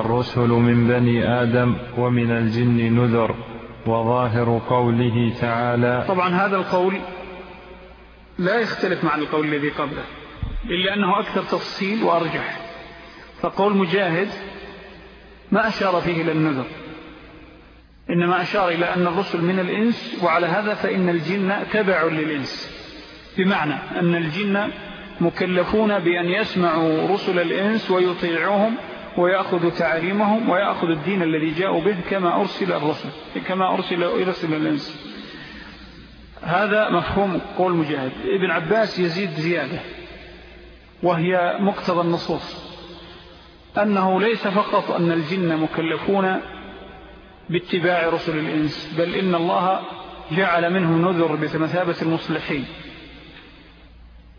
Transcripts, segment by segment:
الرسل من بني آدم ومن الجن نذر وظاهر قوله تعالى طبعا هذا القول لا يختلف مع القول الذي قبله إلا أنه أكثر تفصيل وأرجح. فقول مجاهد ما أشار فيه إلى النذر إنما أشار إلى أن الرسل من الإنس وعلى هذا فإن الجن تبع للإنس. بمعنى أن الجن مكلفون بأن يسمعوا رسل الإنس ويطيعوهم ويأخذ تعاليمهم ويأخذ الدين الذي جاءوا به كما أرسل الرسل كما أرسل إرسل الإنس هذا مفهوم قول مجاهد. ابن عباس يزيد زيادة وهي مقتضى النصوص أنه ليس فقط أن الجن مكلفون باتباع رسل الإنس بل إن الله جعل منهم نذر بمثابة المصلحين.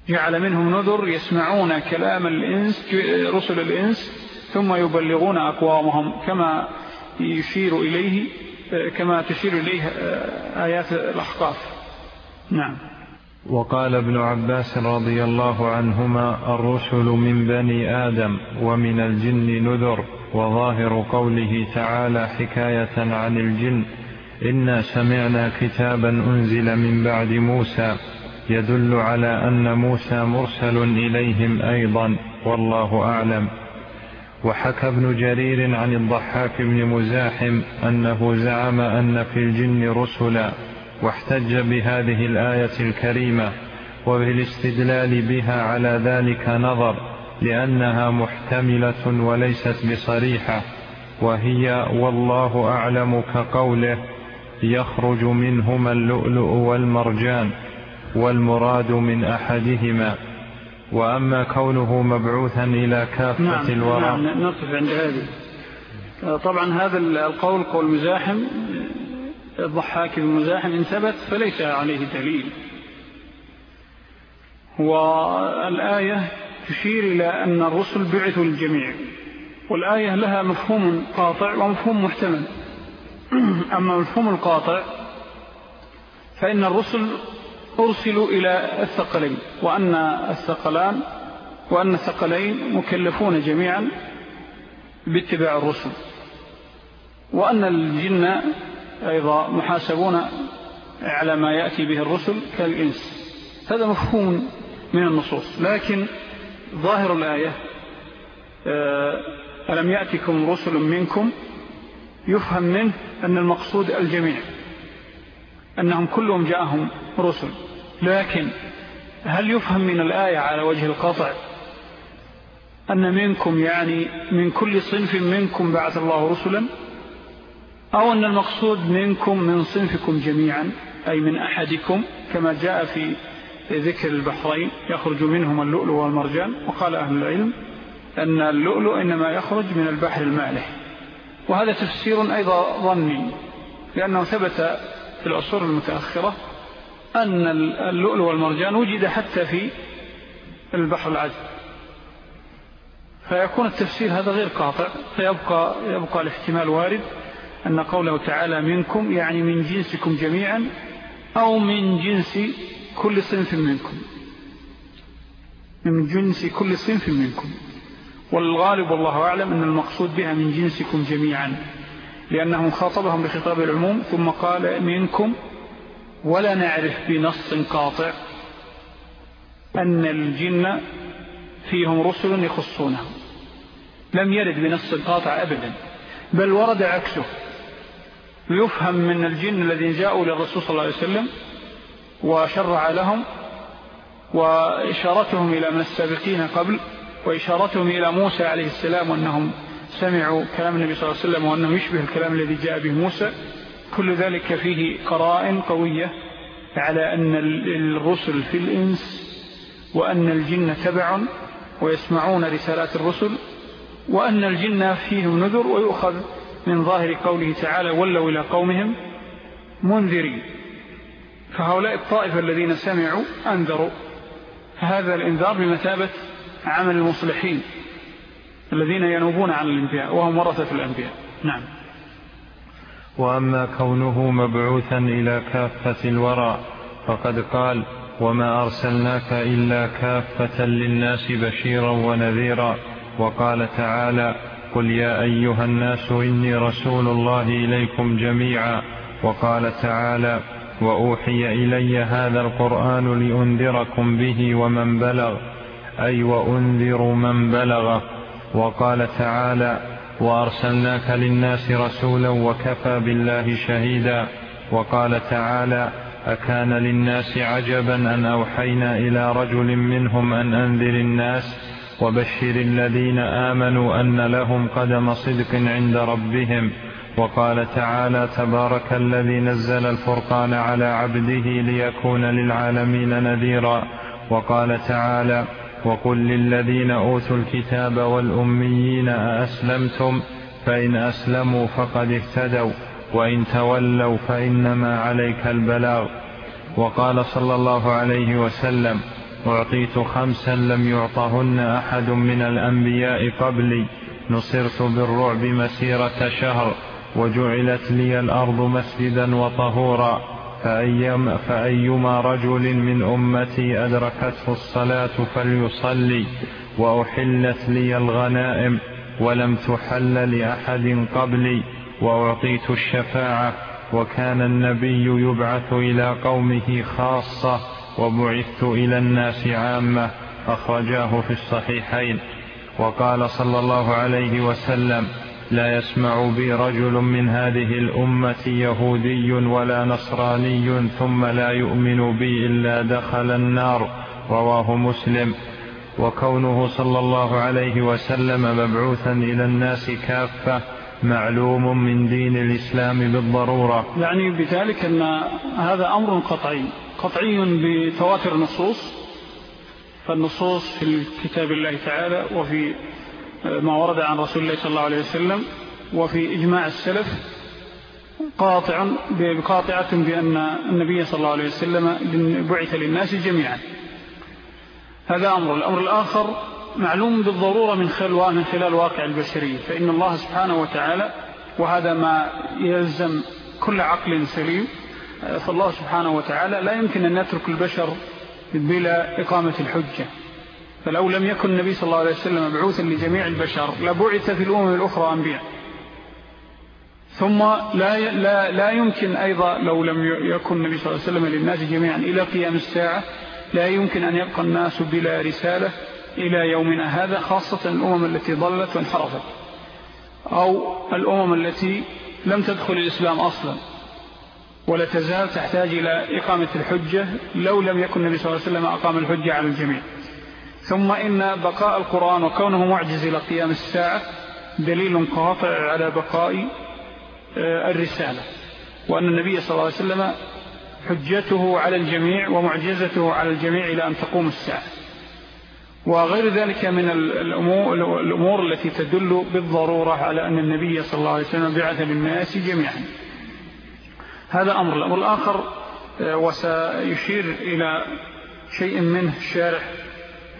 جعل منهم نذر يسمعون كلام الإنس رسل الإنس ثم يبلغون أقوامهم كما يشير إليه كما تشير إليه آيات الأحقاف. نعم. وقال ابن عباس رضي الله عنهما الرسل من بني آدم ومن الجن نذر وظاهر قوله تعالى حكاية عن الجن إنا سمعنا كتابا أنزل من بعد موسى يدل على أن موسى مرسل إليهم أيضا والله أعلم. وحكى ابن جرير عن الضحاك بن مزاحم أنه زعم أن في الجن رسلا واحتج بهذه الآية الكريمة وبالاستدلال بها على ذلك نظر لأنها محتملة وليست بصريحة وهي والله أعلم كقوله يخرج منهما اللؤلؤ والمرجان والمراد من أحدهما وأما كونه مبعوثا إلى كافة نعم الورى. نعم نقف عند هذه. طبعا هذا القول قول مزاحم. الضحاك المزاحم إن ثبت فليس عليه دليل. والآية تشير إلى أن الرسل بعثوا للجميع. والآية لها مفهوم قاطع ومفهوم محتمل. أما مفهوم القاطع فإن الرسل أرسلوا إلى الثقلين وأن الثقلان وأن الثقلين مكلفون جميعا باتباع الرسل. وأن الجن أيضا محاسبون على ما يأتي به الرسل كالإنس. هذا مفهوم من النصوص. لكن ظاهر الآية آه، ألم يأتكم رسل منكم يفهم منه أن المقصود الجميع أنهم كلهم جاءهم رسل. لكن هل يفهم من الآية على وجه القطع أن منكم يعني من كل صنف منكم بعث الله رسلا؟ أو أن المقصود منكم من صنفكم جميعا أي من أحدكم كما جاء في ذكر البحرين يخرج منهم اللؤلؤ والمرجان وقال أهل العلم أن اللؤلؤ إنما يخرج من البحر المالح. وهذا تفسير أيضا ظني لأنه ثبت في العصور المتأخرة أن اللؤلؤ والمرجان وجد حتى في البحر العذب فيكون التفسير هذا غير قاطع فيبقى يبقى الاحتمال وارد أن قوله تعالى منكم يعني من جنسكم جميعا أو من جنس كل صنف منكم. من جنس كل صنف منكم. والغالب والله أعلم أن المقصود بها من جنسكم جميعا لأنه خاطبهم بخطاب العموم ثم قال منكم ولا نعرف بنص قاطع أن الجن فيهم رسل يخصونهم لم يرد بنص قاطع أبدا بل ورد عكسه. يفهم من الجن الذين جاءوا للرسول صلى الله عليه وسلم وشرع لهم وإشارتهم إلى من السابقين قبل وإشارتهم إلى موسى عليه السلام وأنهم سمعوا كلام النبي صلى الله عليه وسلم وأنه يشبه الكلام الذي جاء به موسى. كل ذلك فيه قرائن قوية على أن الرسل في الإنس وأن الجن تبع ويسمعون رسالات الرسل وأن الجن فيهم نذر ويؤخذ من ظاهر قوله تعالى ولوا إلى قومهم منذرين فهؤلاء الطائفة الذين سمعوا أنذروا. فهذا الإنذار بمثابة عمل المصلحين الذين ينوبون عن الأنبياء وهم ورثة الأنبياء. نعم. وأما كونه مبعوثا إلى كافة الورى فقد قال وما أرسلناك إلا كافة للناس بشيرا ونذيرا وقال تعالى قل يا أيها الناس إني رسول الله إليكم جميعا وقال تعالى وأوحي إلي هذا القرآن لأنذركم به ومن بلغ أي وأنذر من بلغ وقال تعالى وأرسلناك للناس رسولا وكفى بالله شهيدا وقال تعالى أكان للناس عجبا أن أوحينا إلى رجل منهم أن أنذر الناس وبشر الذين آمنوا أن لهم قدم صدق عند ربهم. وقال تعالى تبارك الذي نزل الفرقان على عبده ليكون للعالمين نذيرا. وقال تعالى وقل للذين أوتوا الكتاب والأميين أأسلمتم؟ فإن أسلموا فقد اهتدوا وإن تولوا فإنما عليك البلاغ. وقال صلى الله عليه وسلم أعطيت خمسا لم يعطهن أحد من الأنبياء قبلي نصرت بالرعب مسيرة شهر وجعلت لي الأرض مسجدا وطهورا. فأيما, فأيما رجل من أمتي أدركته الصلاة فليصلي وأحلت لي الغنائم ولم تحل لأحد قبلي وأعطيت الشفاعة وكان النبي يبعث إلى قومه خاصة وبعثت إلى الناس عامة أخرجاه في الصحيحين. وقال صلى الله عليه وسلم لا يسمع بي رجل من هذه الأمة يهودي ولا نصراني ثم لا يؤمن بي إلا دخل النار رواه مسلم. وكونه صلى الله عليه وسلم مبعوثا إلى الناس كافة معلوم من دين الإسلام بالضرورة. يعني بذلك أن هذا أمر قطعي قطعي بتواتر النصوص فالنصوص في كتاب الله تعالى وفي ما ورد عن رسول الله صلى الله عليه وسلم وفي إجماع السلف قاطع بقاطعة بأن النبي صلى الله عليه وسلم بعث للناس جميعا. هذا أمر. الأمر الآخر معلوم بالضرورة من خلال, من خلال واقع البشرية فإن الله سبحانه وتعالى وهذا ما يلزم كل عقل سليم فالله سبحانه وتعالى لا يمكن أن يترك البشر بلا إقامة الحجة. فلو لم يكن النبي صلى الله عليه وسلم مبعوثا لجميع البشر لبعث في الأمم الأخرى أنبياء. ثم لا, لا, لا يمكن أيضا لو لم يكن النبي صلى الله عليه وسلم للناس جميعا إلى قيام الساعة لا يمكن أن يبقى الناس بلا رسالة إلى يومنا هذا خاصة الأمم التي ضلت وانحرفت أو الأمم التي لم تدخل الإسلام أصلا ولا تزال تحتاج إلى إقامة الحجة لو لم يكن النبي صلى الله عليه وسلم أقام الحجة على الجميع. ثم إن بقاء القرآن وكونه معجز إلى قيام الساعة دليل قاطع على بقاء آه، الرسالة. وأن النبي صلى الله عليه وسلم حجته على الجميع ومعجزته على الجميع إلى أن تقوم الساعة. وغير ذلك من الأمور التي تدل بالضرورة على أن النبي صلى الله عليه وسلم بعث للناس جميعا. هذا أمر. الأمر الآخر آه، وسيشير إلى شيء منه الشارح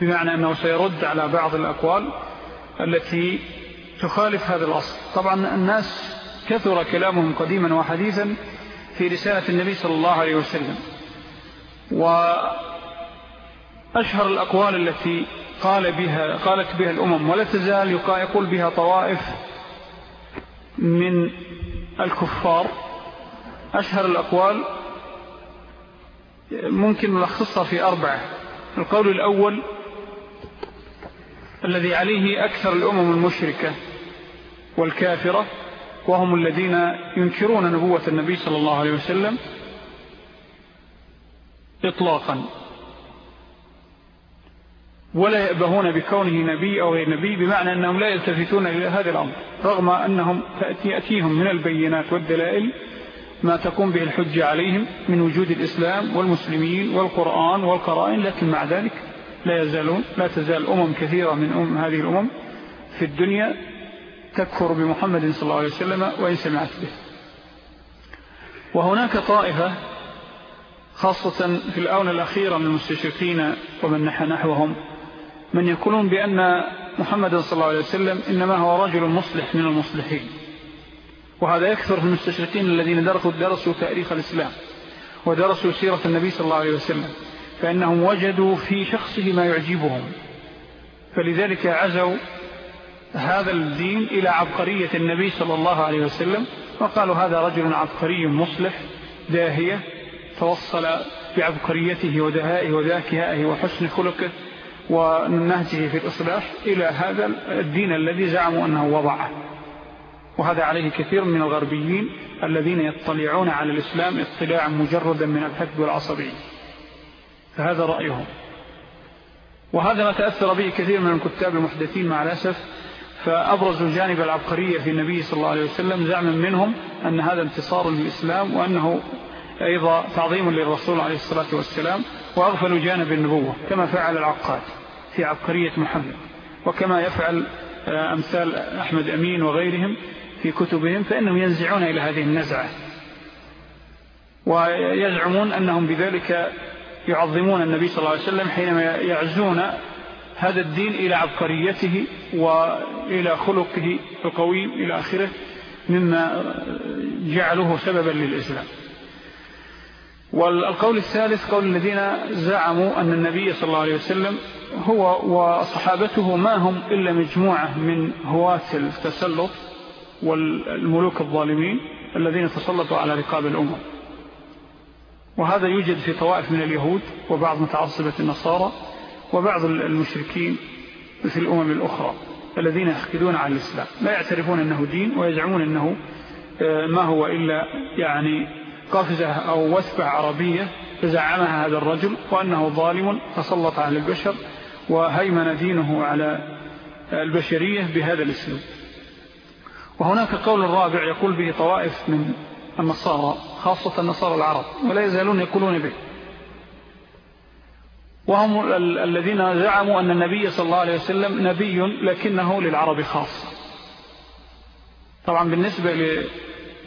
بمعنى أنه سيرد على بعض الأقوال التي تخالف هذا الأصل. طبعا الناس كثر كلامهم قديما وحديثا في رسالة النبي صلى الله عليه وسلم. وأشهر الأقوال التي قال بها قالت بها الأمم ولا تزال يقول بها طوائف من الكفار. أشهر الأقوال ممكن نلخصها في أربعة. القول الأول الذي عليه أكثر الأمم المشركة والكافرة وهم الذين ينكرون نبوة النبي صلى الله عليه وسلم إطلاقا. ولا يأبهون بكونه نبي أو غير نبي بمعنى أنهم لا يلتفتون إلى هذا الأمر رغم أنهم تأتيهم من البينات والدلائل ما تقوم به الحجة عليهم من وجود الإسلام والمسلمين والقرآن والقرائن لكن مع ذلك لا يزالون لا تزال أمم كثيرة من أم هذه الأمم في الدنيا تكفر بمحمد صلى الله عليه وسلم وإن سمعت به. وهناك طائفة خاصة في الآونة الأخيرة من المستشرقين ومن نحى نحوهم من يقولون بأن محمد صلى الله عليه وسلم إنما هو رجل مصلح من المصلحين. وهذا يكثر في المستشرقين الذين درسوا, درسوا تاريخ الإسلام ودرسوا سيرة النبي صلى الله عليه وسلم. فإنهم وجدوا في شخصه ما يعجبهم. فلذلك عزوا هذا الدين إلى عبقرية النبي صلى الله عليه وسلم وقالوا هذا رجل عبقري مصلح داهية توصل بعبقريته ودهائه وذاكهائه وحسن خلقه ونهجه في الإصلاح إلى هذا الدين الذي زعموا أنه وضعه. وهذا عليه كثير من الغربيين الذين يطلعون على الإسلام اطلاعا مجردا من الحقد والعصبية. فهذا رأيهم. وهذا ما تأثر به كثير من الكتاب المحدثين مع الأسف. فأبرزوا جانب العبقرية في النبي صلى الله عليه وسلم زعما منهم أن هذا انتصار للإسلام وأنه أيضا تعظيم للرسول عليه الصلاة والسلام وأغفلوا جانب النبوة كما فعل العقاد في عبقرية محمد. وكما يفعل آه، أمثال أحمد أمين وغيرهم في كتبهم فإنهم ينزعون إلى هذه النزعة. ويزعمون أنهم بذلك يعظمون النبي صلى الله عليه وسلم حينما يعزون هذا الدين إلى عبقريته وإلى خلقه القويم إلى آخره مما جعله سببا للإسلام. والقول الثالث قول الذين زعموا أن النبي صلى الله عليه وسلم هو وصحابته ما هم إلا مجموعة من هواة التسلط والملوك الظالمين الذين تسلطوا على رقاب الأمم وهذا يوجد في طوائف من اليهود وبعض متعصبة النصارى وبعض المشركين في الأمم الأخرى الذين يحكدون على الإسلام. لا يعترفون أنه دين ويزعمون أنه آه، ما هو إلا يعني قفزة أو وثبة عربية فزعمها هذا الرجل وأنه ظالم تسلط على البشر وهيمن دينه على البشرية بهذا الأسلوب. وهناك قول الرابع يقول به طوائف من النصارى. خاصة النصارى العرب ولا يزالون يقولون به. وهم الذين زعموا أن النبي صلى الله عليه وسلم نبي لكنه للعرب خاص. طبعا بالنسبة ل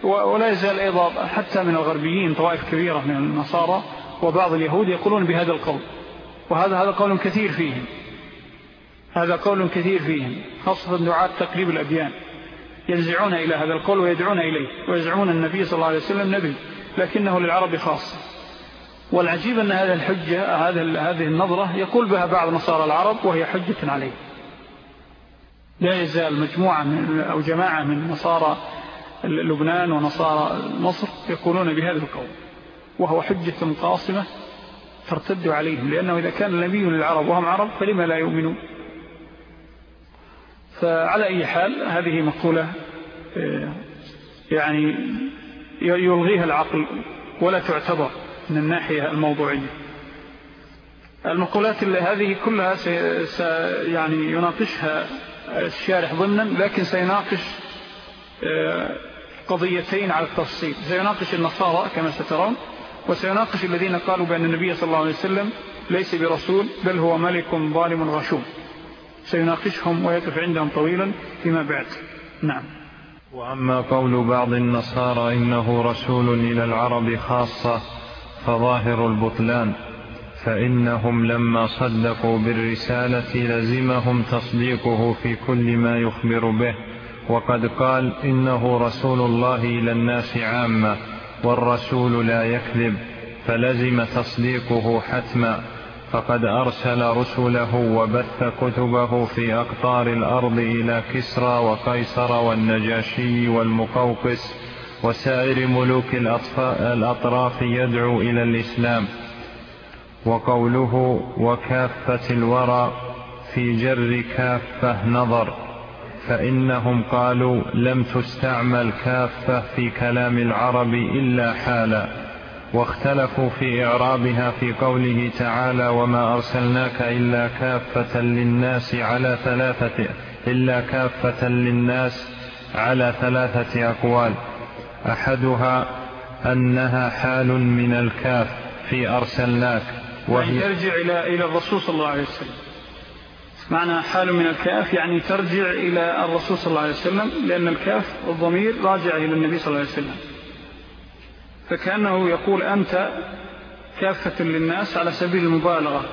ولا يزال أيضا حتى من الغربيين طوائف كبيرة من النصارى وبعض اليهود يقولون بهذا القول. وهذا هذا قول كثير فيهم. هذا قول كثير فيهم خاصة دعاة تقريب الأديان. ينزعون إلى هذا القول ويدعون إليه ويزعمون النبي صلى الله عليه وسلم نبي لكنه للعرب خاصة والعجيب أن هذه الحجة هذه النظرة يقول بها بعض نصارى العرب وهي حجة عليه. لا يزال مجموعة من أو جماعة من نصارى لبنان ونصارى مصر يقولون بهذا القول وهو حجة قاصمة ترتد عليهم لأنه إذا كان النبي للعرب وهم عرب فلما لا يؤمنون؟ فعلى أي حال هذه مقولة آه، يعني يلغيها العقل ولا تعتبر من الناحية الموضوعية. المقولات هذه كلها يعني يناقشها الشارح ضمنا لكن سيناقش آه، قضيتين على التفصيل. سيناقش النصارى كما سترون وسيناقش الذين قالوا بأن النبي صلى الله عليه وسلم ليس برسول بل هو ملك ظالم غشوم. سيناقشهم ويقف عندهم طويلا فيما بعد. نعم. وأما قول بعض النصارى إنه رسول إلى العرب خاصة فظاهر البطلان فإنهم لما صدقوا بالرسالة لزمهم تصديقه في كل ما يخبر به وقد قال إنه رسول الله إلى الناس عامة والرسول لا يكذب فلزم تصديقه حتما. فقد أرسل رسله وبث كتبه في أقطار الأرض إلى كسرى وقيصر والنجاشي والمقوقس وسائر ملوك الأطراف يدعو إلى الإسلام. وقوله وكافة الورى في جر كافة نظر فإنهم قالوا لم تستعمل كافة في كلام العرب إلا حالا. واختلفوا في إعرابها في قوله تعالى وما أرسلناك إلا كافة للناس على ثلاثة إلا كافة للناس على ثلاثة أقوال. أحدها أنها حال من الكاف في أرسلناك وهي يعني ترجع إلى إلى الرسول صلى الله عليه وسلم. معنى حال من الكاف يعني ترجع إلى الرسول صلى الله عليه وسلم لأن الكاف الضمير راجع إلى النبي صلى الله عليه وسلم. فكأنه يقول أنت كافة للناس على سبيل المبالغة.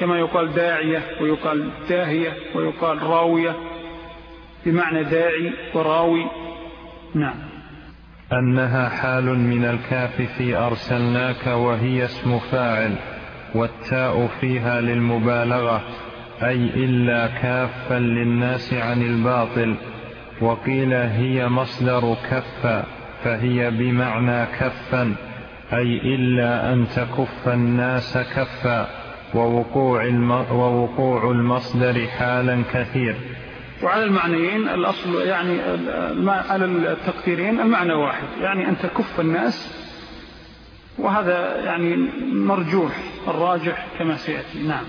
كما يقال داعية ويقال داهية ويقال راوية. بمعنى داعي وراوي. نعم. أنها حال من الكاف في أرسلناك وهي اسم فاعل والتاء فيها للمبالغة أي إلا كافا للناس عن الباطل وقيل هي مصدر كفا. فهي بمعنى كفا أي إلا أن تكف الناس كفا ووقوع, ووقوع المصدر حالا كثير. وعلى المعنيين الأصل يعني على التقديرين المعنى واحد يعني أن تكف الناس وهذا يعني مرجوح الراجح كما سيأتي. نعم.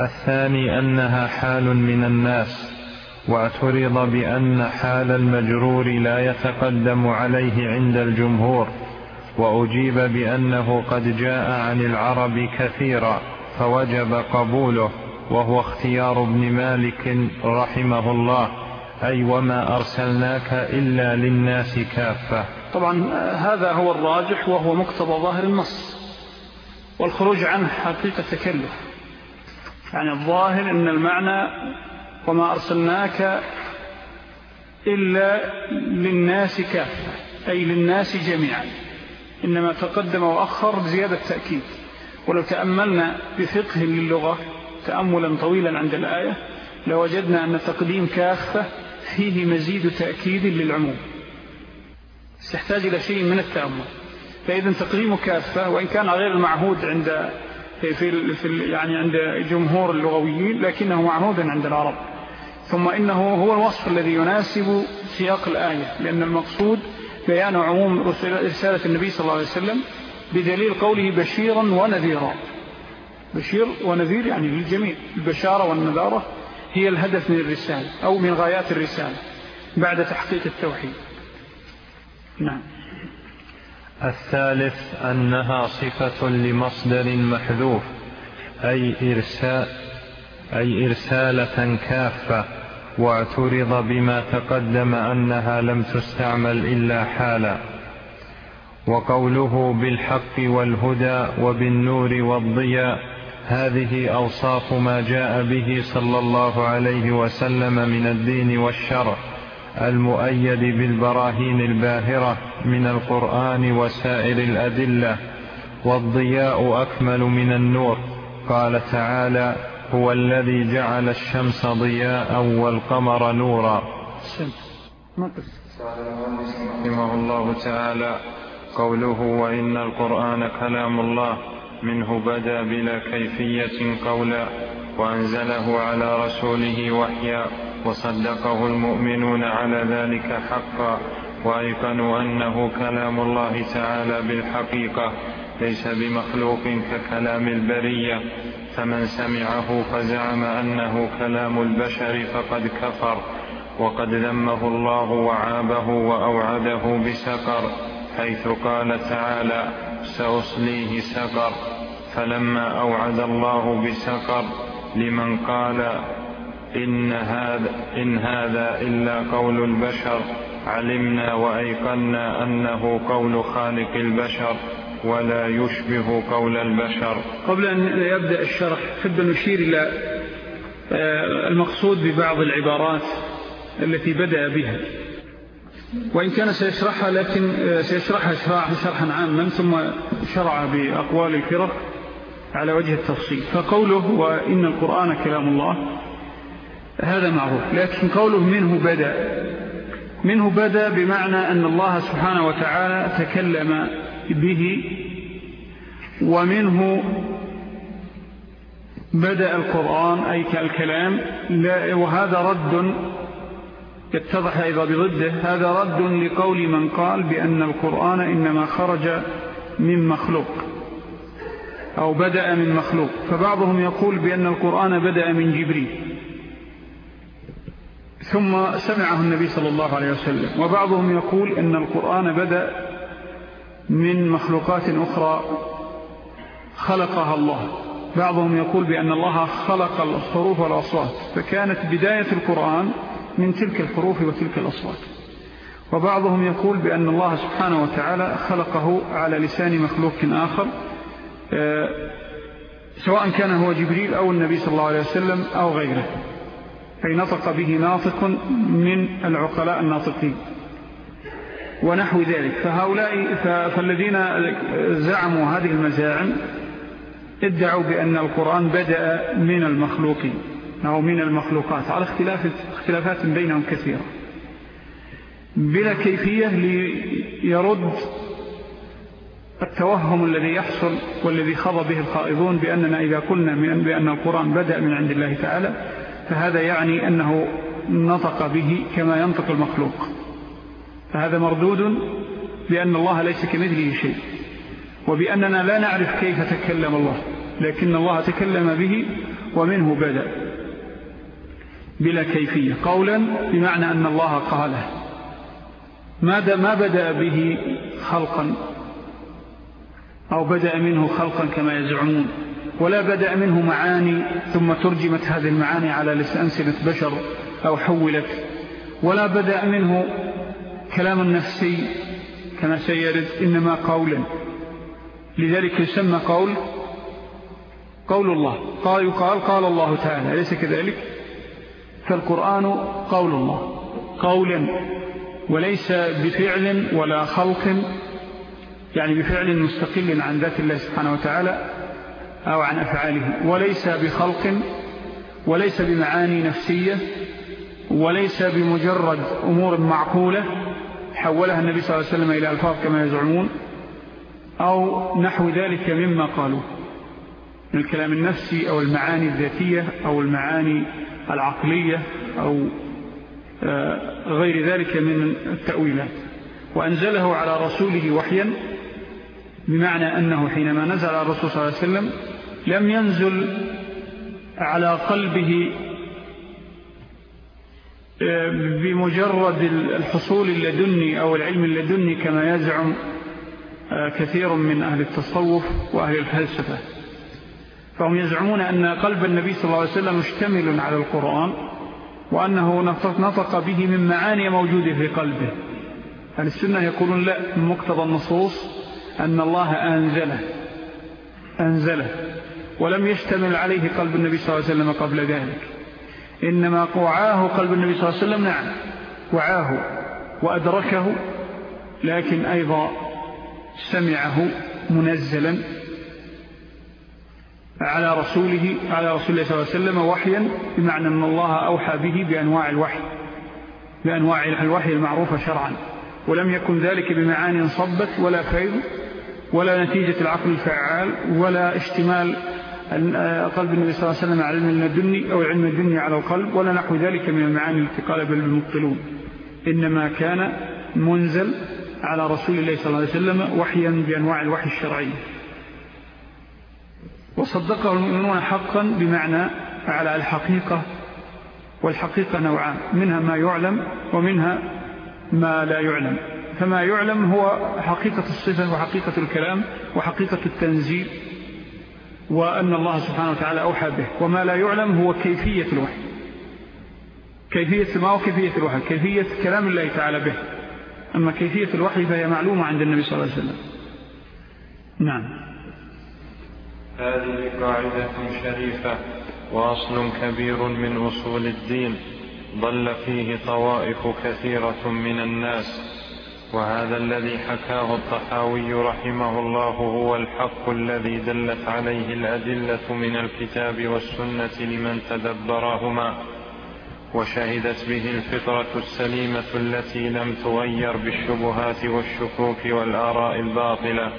الثاني أنها حال من الناس. واعترض بأن حال المجرور لا يتقدم عليه عند الجمهور وأجيب بأنه قد جاء عن العرب كثيرا فوجب قبوله وهو اختيار ابن مالك رحمه الله أي وما أرسلناك إلا للناس كافة. طبعا هذا هو الراجح وهو مقتضى ظاهر النص والخروج عنه حقيقة تكلف يعني الظاهر أن المعنى وما أرسلناك إلا للناس كافة أي للناس جميعا. إنما تقدم وأخر بزيادة تأكيد ولو تأملنا بفقه للغة تأملا طويلا عند الآية لوجدنا أن تقديم كافة فيه مزيد تأكيد للعموم. سيحتاج إلى شيء من التأمل. فإذا تقديم كافة وإن كان غير المعهود عند في, في يعني عند جمهور اللغويين لكنه معهود عند العرب. ثم إنه هو الوصف الذي يناسب سياق الآية لأن المقصود بيان عموم رسالة النبي صلى الله عليه وسلم بدليل قوله بشيرا ونذيرا. بشير ونذير يعني للجميع. البشارة والنذارة هي الهدف من الرسالة أو من غايات الرسالة بعد تحقيق التوحيد. نعم. الثالث أنها صفة لمصدر محذوف أي إرساء أي إرسالة كافة واعترض بما تقدم أنها لم تستعمل إلا حالا. وقوله بالحق والهدى وبالنور والضياء هذه أوصاف ما جاء به صلى الله عليه وسلم من الدين والشرع المؤيد بالبراهين الباهرة من القرآن وسائر الأدلة. والضياء أكمل من النور. قال تعالى هو الذي جعل الشمس ضياء والقمر نورا. رحمه الله تعالى قوله وإن القرآن كلام الله منه بدا بلا كيفية قولا وأنزله على رسوله وحيا وصدقه المؤمنون على ذلك حقا وأيقنوا أنه كلام الله تعالى بالحقيقة ليس بمخلوق ككلام البرية. فمن سمعه فزعم أنه كلام البشر فقد كفر وقد ذمه الله وعابه وأوعده بسقر حيث قال تعالى سأصليه سقر فلما أوعد الله بسقر لمن قال إن هذا, إن هذا إلا قول البشر علمنا وأيقنا أنه قول خالق البشر. ولا يشبه قول البشر. قبل أن يبدأ الشرح حب نشير إلى آه، المقصود ببعض العبارات التي بدأ بها. وإن كان سيشرحها لكن آه، سيشرحها شرحا عاما ثم شرع بأقوال الفرق على وجه التفصيل. فقوله وإن القرآن كلام الله هذا معروف. لكن قوله منه بدأ. منه بدأ بمعنى أن الله سبحانه وتعالى تكلم به ومنه بدأ القرآن أي كالكلام. وهذا رد يتضح أيضا بضده. هذا رد لقول من قال بأن القرآن إنما خرج من مخلوق أو بدأ من مخلوق. فبعضهم يقول بأن القرآن بدأ من جبريل. ثم سمعه النبي صلى الله عليه وسلم. وبعضهم يقول أن القرآن بدأ من مخلوقات أخرى خلقها الله. بعضهم يقول بأن الله خلق الحروف والأصوات فكانت بداية القرآن من تلك الحروف وتلك الأصوات. وبعضهم يقول بأن الله سبحانه وتعالى خلقه على لسان مخلوق آخر آه، سواء كان هو جبريل أو النبي صلى الله عليه وسلم أو غيره. أي نطق به ناطق من العقلاء الناطقين. ونحو ذلك. فهؤلاء فالذين زعموا هذه المزاعم ادعوا بأن القرآن بدأ من المخلوقين أو من المخلوقات على اختلاف اختلافات بينهم كثيرة. بلا كيفية ليرد التوهم الذي يحصل والذي خضى به الخائضون بأننا إذا قلنا بأن القرآن بدأ من عند الله تعالى فهذا يعني أنه نطق به كما ينطق المخلوق. فهذا مردود بأن الله ليس كمثله شيء وبأننا لا نعرف كيف تكلم الله لكن الله تكلم به ومنه بدأ بلا كيفية. قولا بمعنى أن الله قاله. ما بدأ به خلقا أو بدأ منه خلقا كما يزعمون ولا بدأ منه معاني ثم ترجمت هذه المعاني على لسأنسلة بشر أو حولت ولا بدأ منه كلام نفسي كما سيرد إنما قولا. لذلك يسمى قول قول الله. قال يقال قال الله تعالى. أليس كذلك؟ فالقرآن قول الله. قولا. وليس بفعل ولا خلق. يعني بفعل مستقل عن ذات الله سبحانه وتعالى أو عن أفعاله. وليس بخلق. وليس بمعاني نفسية. وليس بمجرد أمور معقولة. حولها النبي صلى الله عليه وسلم إلى ألفاظ كما يزعمون أو نحو ذلك مما قالوا من الكلام النفسي أو المعاني الذاتية أو المعاني العقلية أو آه، غير ذلك من التأويلات. وأنزله على رسوله وحيا بمعنى أنه حينما نزل على الرسول صلى الله عليه وسلم لم ينزل على قلبه بمجرد الحصول اللدني أو العلم اللدني كما يزعم آه، كثير من أهل التصوف وأهل الفلسفة. فهم يزعمون أن قلب النبي صلى الله عليه وسلم مشتمل على القرآن وأنه نطق به من معاني موجودة في قلبه. أهل السنة يقولون لا من مقتضى النصوص أن الله أنزله أنزله ولم يشتمل عليه قلب النبي صلى الله عليه وسلم قبل ذلك. إنما وعاه قلب النبي صلى الله عليه وسلم نعم وعاه وأدركه لكن أيضا سمعه منزلا على رسوله على رسول الله صلى الله عليه وسلم وحيا بمعنى أن الله أوحى به بأنواع الوحي بأنواع الوحي المعروفة شرعا. ولم يكن ذلك بمعاني صبت ولا فيض ولا نتيجة العقل الفعال ولا اشتمال قلب النبي صلى الله عليه وسلم على علم الدني أو علم الدني على القلب ولا نحو ذلك من المعاني التي قال بل المبطلون إنما كان منزل على رسول الله صلى الله عليه وسلم وحيا بأنواع الوحي الشرعي. وصدقه المؤمنون حقا بمعنى على الحقيقة والحقيقة نوعان منها ما يعلم ومنها ما لا يعلم. فما يعلم هو حقيقة الصفة وحقيقة الكلام وحقيقة التنزيل. وأن الله سبحانه وتعالى أوحى به. وما لا يعلم هو كيفية الوحي. كيفية ما هو كيفية الوحي؟ كيفية كلام الله تعالى به. أما كيفية الوحي فهي معلومة عند النبي صلى الله عليه وسلم. نعم. هذه قاعدة شريفة وأصل كبير من أصول الدين. ضل فيه طوائف كثيرة من الناس. وهذا الذي حكاه الطحاوي رحمه الله هو الحق الذي دلت عليه الأدلة من الكتاب والسنة لمن تدبرهما وشهدت به الفطرة السليمة التي لم تغير بالشبهات والشكوك والآراء الباطلة.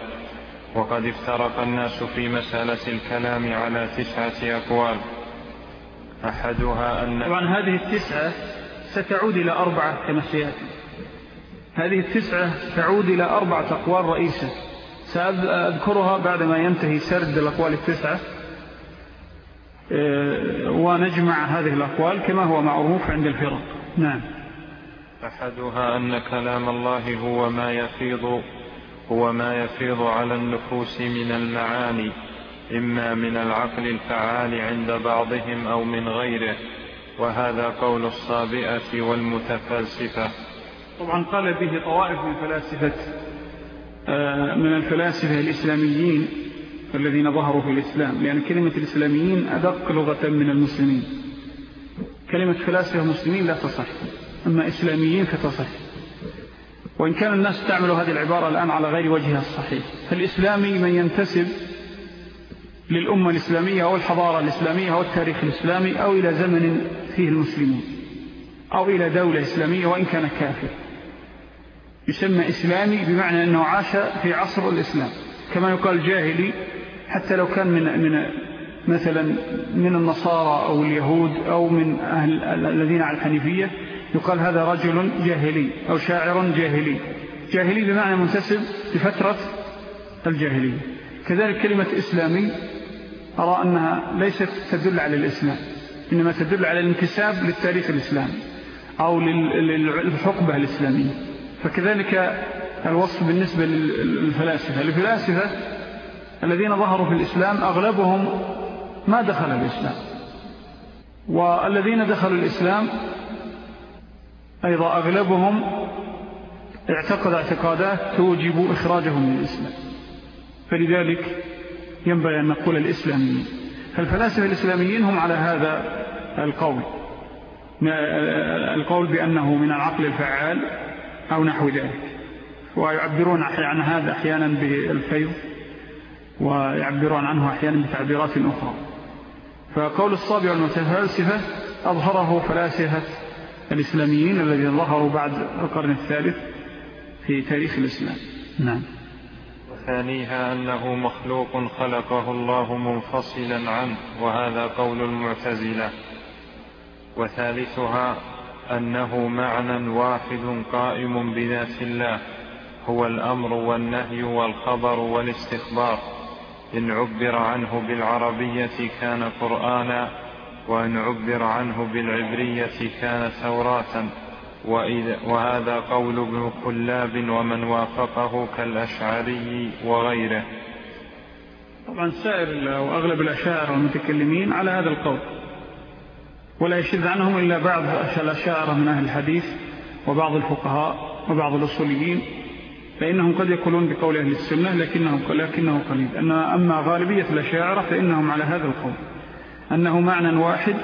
وقد افترق الناس في مسألة الكلام على تسعة أقوال. أحدها أن طبعا هذه التسعة ستعود إلى أربعة كما سيأتي. هذه التسعة تعود إلى أربعة أقوال رئيسة. سأذكرها بعدما ينتهي سرد الأقوال التسعة. آه، ونجمع هذه الأقوال كما هو معروف عند الفرق. نعم. أحدها أن كلام الله هو ما يفيض هو ما يفيض على النفوس من المعاني إما من العقل الفعال عند بعضهم أو من غيره وهذا قول الصابئة والمتفلسفة. طبعا قال به طوائف من فلاسفة آه، من الفلاسفة الإسلاميين الذين ظهروا في الإسلام لأن كلمة الإسلاميين أدق لغة من المسلمين. كلمة فلاسفة مسلمين لا تصح أما إسلاميين فتصح. وإن كان الناس تعمل هذه العبارة الآن على غير وجهها الصحيح فالإسلامي من ينتسب للأمة الإسلامية أو الحضارة الإسلامية أو التاريخ الإسلامي أو إلى زمن فيه المسلمون أو إلى دولة إسلامية وإن كان كافر. يسمى إسلامي بمعنى أنه عاش في عصر الإسلام. كما يقال جاهلي حتى لو كان من, من مثلا من النصارى أو اليهود أو من أهل الذين على الحنيفية يقال هذا رجل جاهلي أو شاعر جاهلي. جاهلي بمعنى منتسب لفترة الجاهلية. كذلك كلمة إسلامي أرى أنها ليست تدل على الإسلام إنما تدل على الانتساب للتاريخ الإسلامي أو للحقبة الإسلامية. فكذلك الوصف بالنسبة للفلاسفة. الفلاسفة الذين ظهروا في الإسلام أغلبهم ما دخل الإسلام. والذين دخلوا الإسلام أيضا أغلبهم اعتقد اعتقادات توجب إخراجهم من الإسلام. فلذلك ينبغي أن نقول الإسلاميين. فالفلاسفة الإسلاميين هم على هذا القول. القول بأنه من العقل الفعال أو نحو ذلك. ويعبرون عن هذا أحيانا بالفيض ويعبرون عنه أحيانا بتعبيرات أخرى. فقول الصابع المتفلسفة أظهره فلاسفة الإسلاميين الذين ظهروا بعد القرن الثالث في تاريخ الإسلام. نعم. وثانيها أنه مخلوق خلقه الله منفصلا عنه وهذا قول المعتزلة. وثالثها أنه معنى واحد قائم بذات الله هو الأمر والنهي والخبر والاستخبار. إن عبر عنه بالعربية كان قرآنا وإن عبر عنه بالعبرية كان توراة. وهذا قول ابن كلاب ومن وافقه كالأشعري وغيره. طبعا سائر وأغلب الأشاعر والمتكلمين على هذا القول. ولا يشذ عنهم إلا بعض الأشاعر من أهل الحديث وبعض الفقهاء وبعض الأصوليين فإنهم قد يقولون بقول أهل السنة لكنه, لكنه قليل. أما غالبية الأشاعرة فإنهم على هذا القول أنه معنى واحد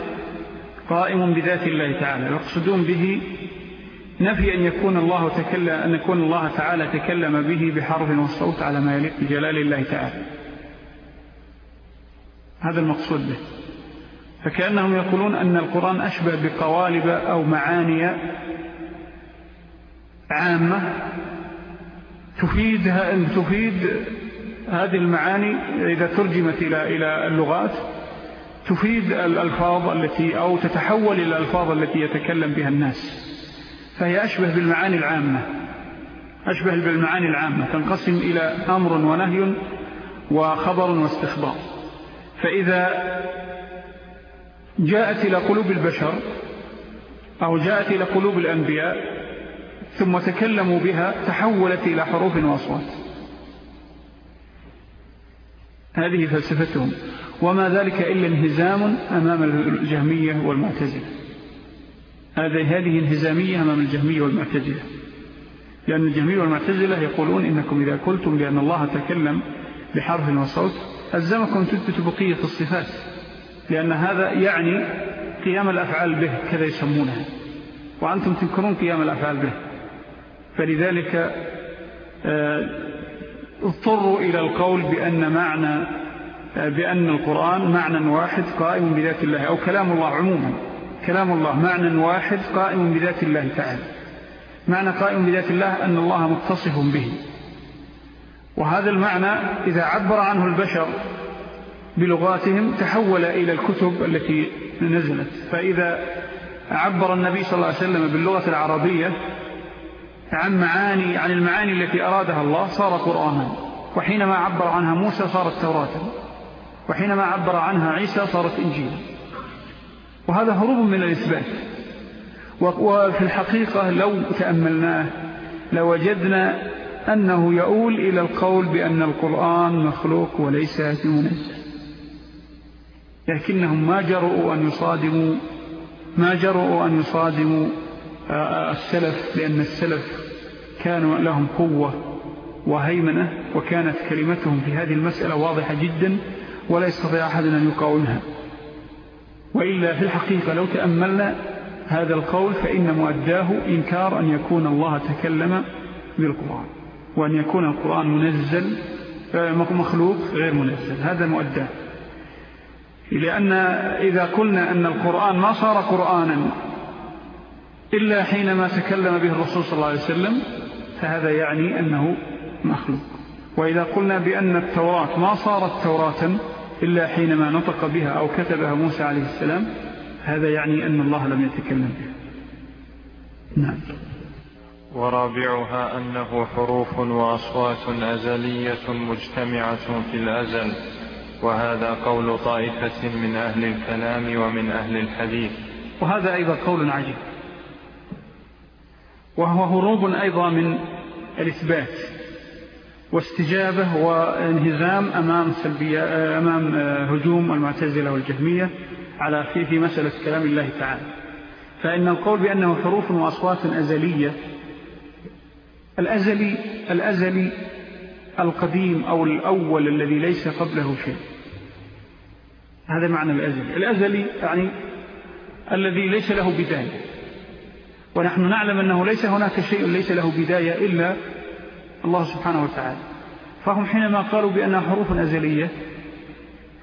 قائم بذات الله تعالى يقصدون به نفي أن يكون الله تكلم أن يكون الله تعالى تكلم به بحرف والصوت على ما يليق بجلال الله تعالى. هذا المقصود به. فكأنهم يقولون أن القرآن أشبه بقوالب أو معاني عامة تفيد, تفيد هذه المعاني إذا ترجمت إلى إلى اللغات تفيد الألفاظ التي أو تتحول إلى الألفاظ التي يتكلم بها الناس فهي أشبه بالمعاني العامة أشبه بالمعاني العامة تنقسم إلى أمر ونهي وخبر واستخبار. فإذا جاءت إلى قلوب البشر أو جاءت إلى قلوب الأنبياء ثم تكلموا بها تحولت إلى حروف وأصوات. هذه فلسفتهم. وما ذلك إلا انهزام أمام الجهمية والمعتزلة. هذه انهزامية أمام الجهمية والمعتزلة. لأن الجهمية والمعتزلة يقولون إنكم إذا قلتم بأن الله تكلم بحرف وصوت ألزمكم تثبت بقية الصفات. لأن هذا يعني قيام الأفعال به كذا يسمونها وأنتم تنكرون قيام الأفعال به. فلذلك آه، اضطروا إلى القول بأن معنى آه، بأن القرآن معنى واحد قائم بذات الله أو كلام الله عموما. كلام الله معنى واحد قائم بذات الله تعالى. معنى قائم بذات الله أن الله متصف به. وهذا المعنى إذا عبر عنه البشر بلغاتهم تحول إلى الكتب التي نزلت. فإذا عبر النبي صلى الله عليه وسلم باللغة العربية عن معاني عن المعاني التي أرادها الله صار قرآنا. وحينما عبر عنها موسى صارت توراة. وحينما عبر عنها عيسى صارت إنجيل. وهذا هروب من الإثبات. وفي الحقيقة لو تأملناه لوجدنا أنه يؤول إلى القول بأن القرآن مخلوق وليس منزل لكنهم ما جرؤوا أن يصادموا ما جرؤوا أن يصادموا آه، السلف لأن السلف كانوا لهم قوة وهيمنة وكانت كلمتهم في هذه المسألة واضحة جدا ولا يستطيع أحد أن يقاومها وإلا في الحقيقة لو تأملنا هذا القول فإن مؤداه إنكار أن يكون الله تكلم بالقرآن وأن يكون القرآن منزل آه، مخلوق غير منزل. هذا مؤداه. لأن إذا قلنا أن القرآن ما صار قرآنا إلا حينما تكلم به الرسول صلى الله عليه وسلم فهذا يعني أنه مخلوق. وإذا قلنا بأن التوراة ما صارت توراة إلا حينما نطق بها أو كتبها موسى عليه السلام هذا يعني أن الله لم يتكلم بها. نعم. ورابعها أنه حروف وأصوات أزلية مجتمعة في الأزل. وهذا قول طائفة من أهل الكلام ومن أهل الحديث. وهذا أيضا قول عجيب. وهو هروب أيضا من الإثبات واستجابة وانهزام أمام, سلبية أمام هجوم المعتزلة والجهمية على في, في مسألة كلام الله تعالى. فإن القول بأنه حروف وأصوات أزلية الأزلي, الأزلي القديم أو الأول الذي ليس قبله شيء. هذا معنى الأزلي الأزلي يعني الذي ليس له بداية. ونحن نعلم أنه ليس هناك شيء ليس له بداية إلا الله سبحانه وتعالى. فهم حينما قالوا بأنها حروف أزلية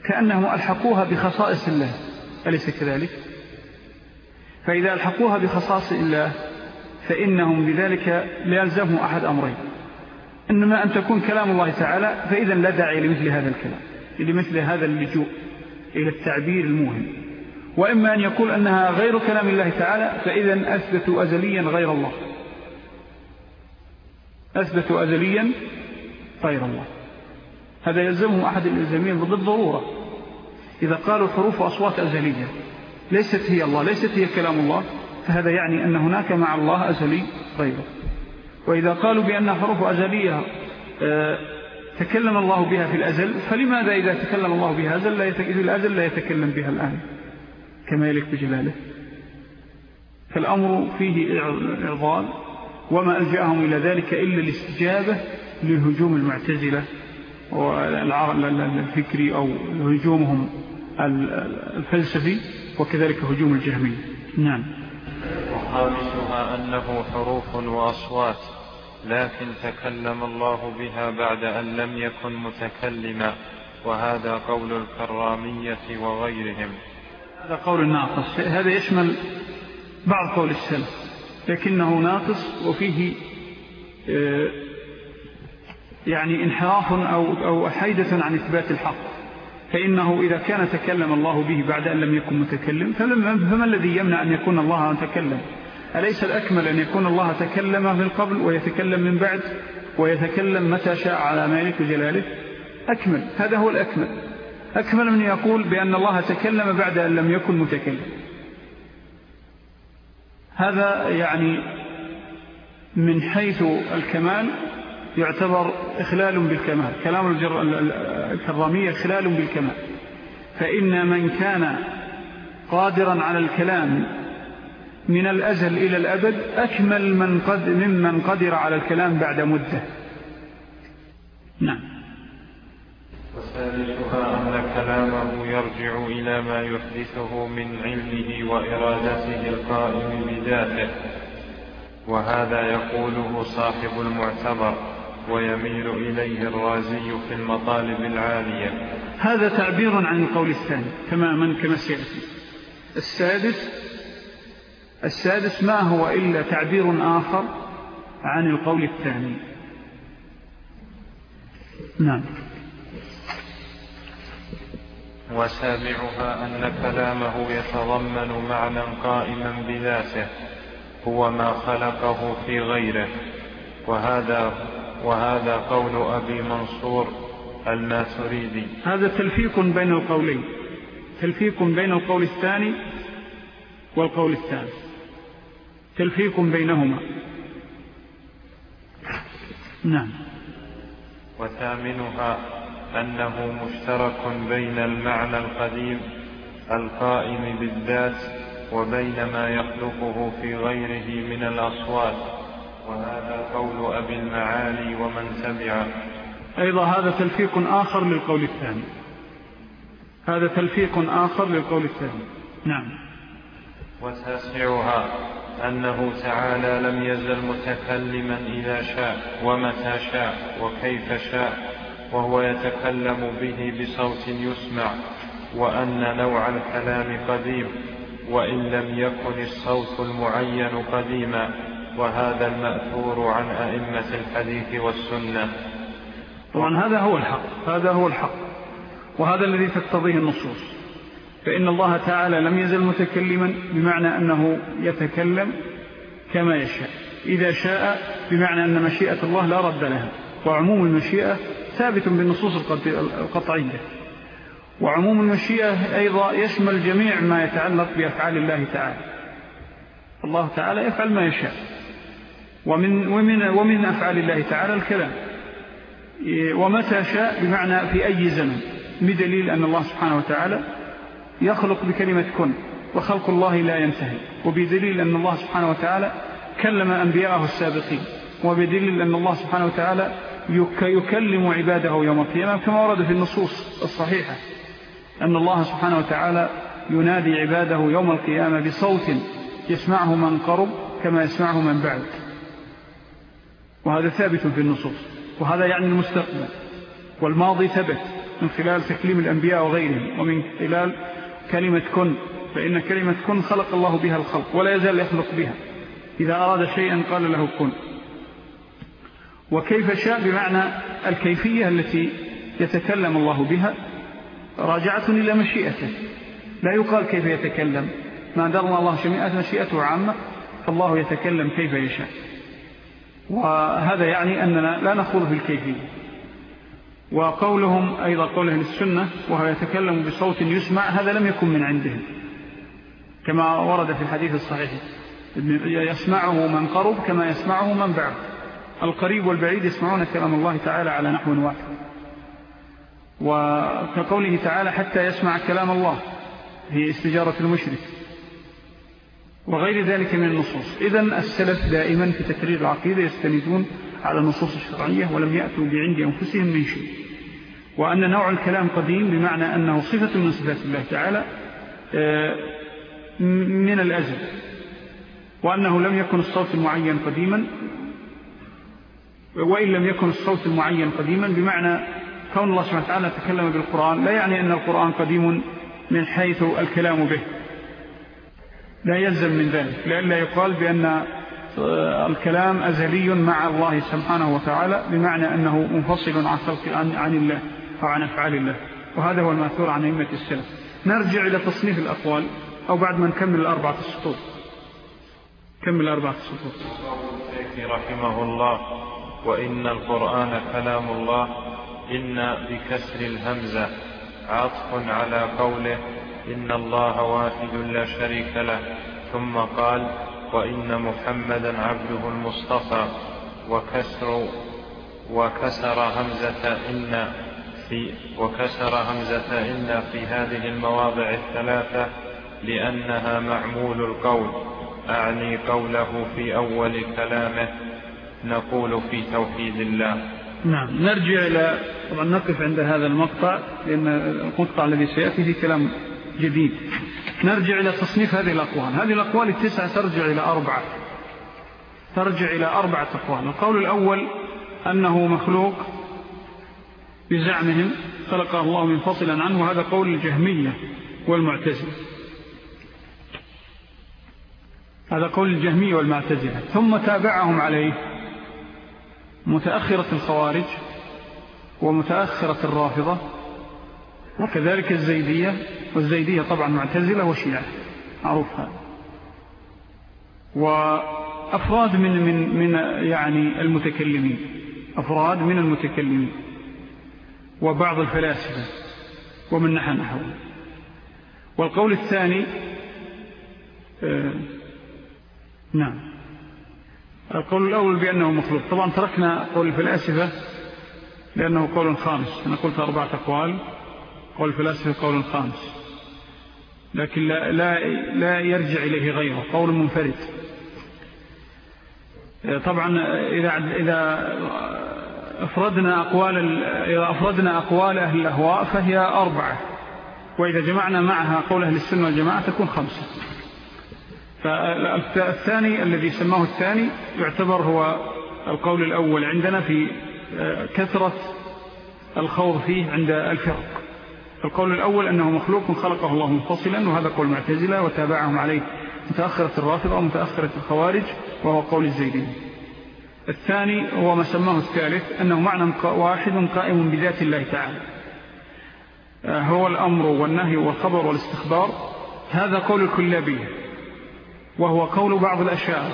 كأنهم ألحقوها بخصائص الله. أليس كذلك؟ فإذا ألحقوها بخصائص الله فإنهم بذلك لا أحد أمرين. إنما أن تكون كلام الله تعالى فإذا لا داعي لمثل هذا الكلام لمثل هذا اللجوء. إلى التعبير الموهم وإما أن يقول أنها غير كلام الله تعالى فإذا أثبتوا أزليا غير الله. أثبتوا أزليا غير الله. هذا يلزمهم أحد الإلزامين بالضرورة. إذا قالوا حروف أصوات أزلية ليست هي الله ليست هي كلام الله فهذا يعني أن هناك مع الله أزلي غيره. وإذا قالوا بأن حروف أزلية آه، تكلم الله بها في الأزل فلماذا إذا تكلم الله بها في الأزل لا يتكلم بها الآن كما يليق بجلاله. فالأمر فيه إعضال وما ألجأهم إلى ذلك إلا الاستجابة لهجوم المعتزلة الفكري أو هجومهم الفلسفي وكذلك هجوم الجهمي نعم. وخامسها أنه حروف وأصوات. لكن تكلم الله بها بعد أن لم يكن متكلما وهذا قول الكرامية وغيرهم. هذا قول ناقص. هذا يشمل بعض قول السلف لكنه ناقص وفيه آه، يعني انحراف أو, أو حيدة عن إثبات الحق. فإنه إذا كان تكلم الله به بعد أن لم يكن متكلم فما الذي يمنع أن يكون الله تكلم أليس الأكمل أن يكون الله تكلم من قبل ويتكلم من بعد ويتكلم متى شاء على مالك جلاله أكمل هذا هو الأكمل. أكمل من يقول بأن الله تكلم بعد أن لم يكن متكلم. هذا يعني من حيث الكمال يعتبر إخلال بالكمال كلام الكرامية إخلال بالكمال. فإن من كان قادرا على الكلام من الأزل إلى الأبد أكمل من قد ممن قدر على الكلام بعد مدة. نعم. وثالثها أن كلامه يرجع إلى ما يحدثه من علمه وإرادته القائم بذاته. وهذا يقوله صاحب المعتبر ويميل إليه الرازي في المطالب العالية. هذا تعبير عن القول الثاني تماما كما سيأتي. السادس السادس ما هو إلا تعبير آخر عن القول الثاني؟ نعم. وسابعها أن كلامه يتضمن معنى قائما بذاته هو ما خلقه في غيره. وهذا وهذا قول أبي منصور الماتريدي هذا تلفيق بين القولين تلفيق بين القول الثاني والقول الثالث تلفيق بينهما. نعم. وثامنها أنه مشترك بين المعنى القديم القائم بالذات وبين ما يخلقه في غيره من الأصوات. وهذا قول أبي المعالي ومن تبعه أيضا هذا تلفيق آخر للقول الثاني. هذا تلفيق آخر للقول الثاني. نعم. وتاسعها أنه تعالى لم يزل متكلما إذا شاء ومتى شاء وكيف شاء وهو يتكلم به بصوت يسمع وأن نوع الكلام قديم وإن لم يكن الصوت المعين قديما وهذا المأثور عن أئمة الحديث والسنة. طبعا هذا هو الحق هذا هو الحق وهذا الذي تقتضيه النصوص. فإن الله تعالى لم يزل متكلما بمعنى أنه يتكلم كما يشاء. إذا شاء بمعنى أن مشيئة الله لا رد لها. وعموم المشيئة ثابت بالنصوص القطعية. وعموم المشيئة أيضا يشمل جميع ما يتعلق بأفعال الله تعالى. الله تعالى يفعل ما يشاء. ومن, ومن, ومن أفعال الله تعالى الكلام. ومتى شاء بمعنى في أي زمن. بدليل أن الله سبحانه وتعالى يخلق بكلمة كن وخلق الله لا ينتهي. وبدليل أن الله سبحانه وتعالى كلم أنبياءه السابقين وبدليل أن الله سبحانه وتعالى يكلم عباده يوم القيامة كما ورد في النصوص الصحيحة أن الله سبحانه وتعالى ينادي عباده يوم القيامة بصوت يسمعه من قرب كما يسمعه من بعد. وهذا ثابت في النصوص وهذا يعني المستقبل. والماضي ثبت من خلال تكليم الأنبياء وغيرهم ومن خلال كلمة كن فإن كلمة كن خلق الله بها الخلق ولا يزال يخلق بها. إذا أراد شيئا قال له كن. وكيف شاء؟ بمعنى الكيفية التي يتكلم الله بها. راجعة إلى مشيئته. لا يقال كيف يتكلم. ما درنا الله شمئة مشيئته عامة فالله يتكلم كيف يشاء. وهذا يعني أننا لا نخوض في الكيفية. وقولهم أيضا قوله للسنة وهو يتكلم بصوت يسمع هذا لم يكن من عندهم كما ورد في الحديث الصحيح. يسمعه من قرب كما يسمعه من بعد. القريب والبعيد يسمعون كلام الله تعالى على نحو واحد. وكقوله تعالى حتى يسمع كلام الله هي استجارة المشرك. وغير ذلك من النصوص. إذن السلف دائما في تكرير العقيدة يستندون على النصوص الشرعية ولم يأتوا بعند أنفسهم من شيء. وأن نوع الكلام قديم بمعنى أنه صفة من صفات الله تعالى آه، من الأزل. وأنه لم يكن الصوت المعين قديما وإن لم يكن الصوت المعين قديما بمعنى كون الله سبحانه وتعالى تكلم بالقرآن لا يعني أن القرآن قديم من حيث الكلام به. لا يلزم من ذلك. لأن لا يقال بأن الكلام أزلي مع الله سبحانه وتعالى بمعنى أنه منفصل عن خلق عن, الله أو عن أفعال الله. وهذا هو المأثور عن أئمة السلف. نرجع إلى تصنيف الأقوال أو بعد ما نكمل الأربعة السطور. كمل الأربعة السطور. رحمه الله وإن القرآن كلام الله إن بكسر الهمزة عطف على قوله إن الله واحد لا شريك له. ثم قال وإن محمدا عبده المصطفى. وكسر وكسر همزة إن في وكسر همزة إن في هذه المواضع الثلاثة لأنها معمول القول. أعني قوله في أول كلامه نقول في توحيد الله. نعم نرجع إلى طبعا نقف عند هذا المقطع لأن المقطع الذي سيأتي في كلام جديد. نرجع إلى تصنيف هذه الأقوال. هذه الأقوال التسعة ترجع إلى أربعة. ترجع إلى أربعة أقوال. القول الأول أنه مخلوق بزعمهم خلقه الله منفصلا عنه وهذا قول الجهمية والمعتزلة. هذا قول الجهمية والمعتزلة. ثم تابعهم عليه متأخرة الخوارج ومتأخرة الرافضة وكذلك الزيدية والزيدية طبعا معتزلة وشيعة معروف هذا وأفراد من, من, من يعني المتكلمين أفراد من المتكلمين. وبعض الفلاسفة ومن نحن نحو. والقول الثاني آه نعم. القول الأول بأنه مخلوق طبعا تركنا قول الفلاسفة لأنه قول خامس. أنا قلت أربعة أقوال. قول الفلاسفة قول خامس. لكن لا, لا, لا يرجع إليه غيره. قول منفرد. طبعا إذا, إذا أفردنا أقوال إذا أفردنا أقوال أهل الأهواء فهي أربعة. وإذا جمعنا معها قول أهل السنة والجماعة تكون خمسة. فالثاني الذي سماه الثاني يعتبر هو القول الأول عندنا في كثرة الخوض فيه عند الفرق. القول الأول أنه مخلوق خلقه الله منفصلا وهذا قول معتزلة وتابعهم عليه متأخرة الرافضة ومتأخرة الخوارج وهو قول الزيدين. الثاني هو ما سماه الثالث أنه معنى واحد قائم بذات الله تعالى. آه، هو الأمر والنهي والخبر والاستخبار. هذا قول الكلابية وهو قول بعض الأشاعر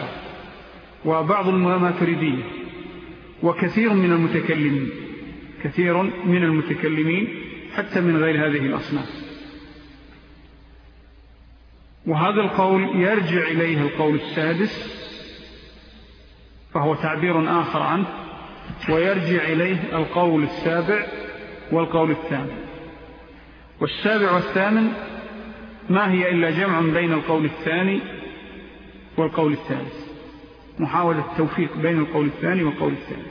وبعض الماتريدية وكثير من المتكلمين كثير من المتكلمين حتى من غير هذه الأصناف. وهذا القول يرجع إليه القول السادس فهو تعبير آخر عنه ويرجع إليه القول السابع والقول الثامن. والسابع والثامن ما هي إلا جمع بين القول الثاني والقول الثالث. محاولة التوفيق بين القول الثاني والقول الثالث.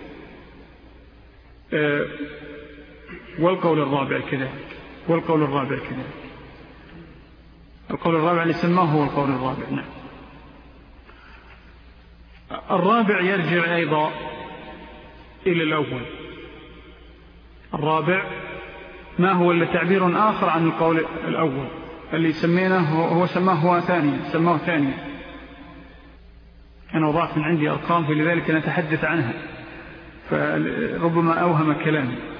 آه، والقول الرابع كذلك والقول الرابع كذلك القول الرابع اللي سماه هو القول الرابع نعم. الرابع يرجع أيضا إلى الأول. الرابع ما هو إلا تعبير آخر عن القول الأول. اللي سميناه هو سماه هو ثانيا سماه ثانيا أنا وضعت من عندي أرقام فلذلك نتحدث عنها. فربما أوهم كلامي.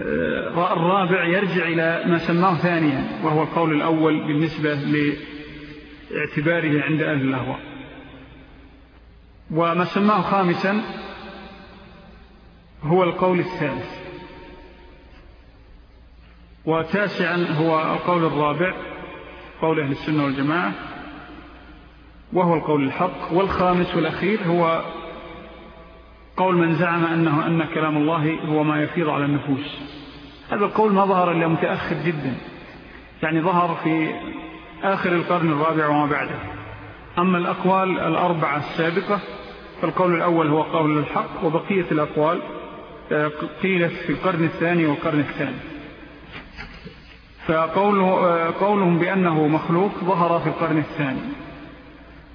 الرابع يرجع إلى ما سماه ثانيا وهو القول الأول بالنسبة لاعتباره عند أهل الأهواء. وما سماه خامسا هو القول الثالث. وتاسعا هو القول الرابع قول أهل السنة والجماعة وهو القول الحق. والخامس والأخير هو قول من زعم أنه أن كلام الله هو ما يفيض على النفوس. هذا القول ما ظهر إلا متأخر جدا. يعني ظهر في آخر القرن الرابع وما بعده. أما الأقوال الأربعة السابقة فالقول الأول هو قول الحق وبقية الأقوال آه، قيلت في القرن الثاني والقرن الثاني. فقولهم بأنه مخلوق ظهر في القرن الثاني.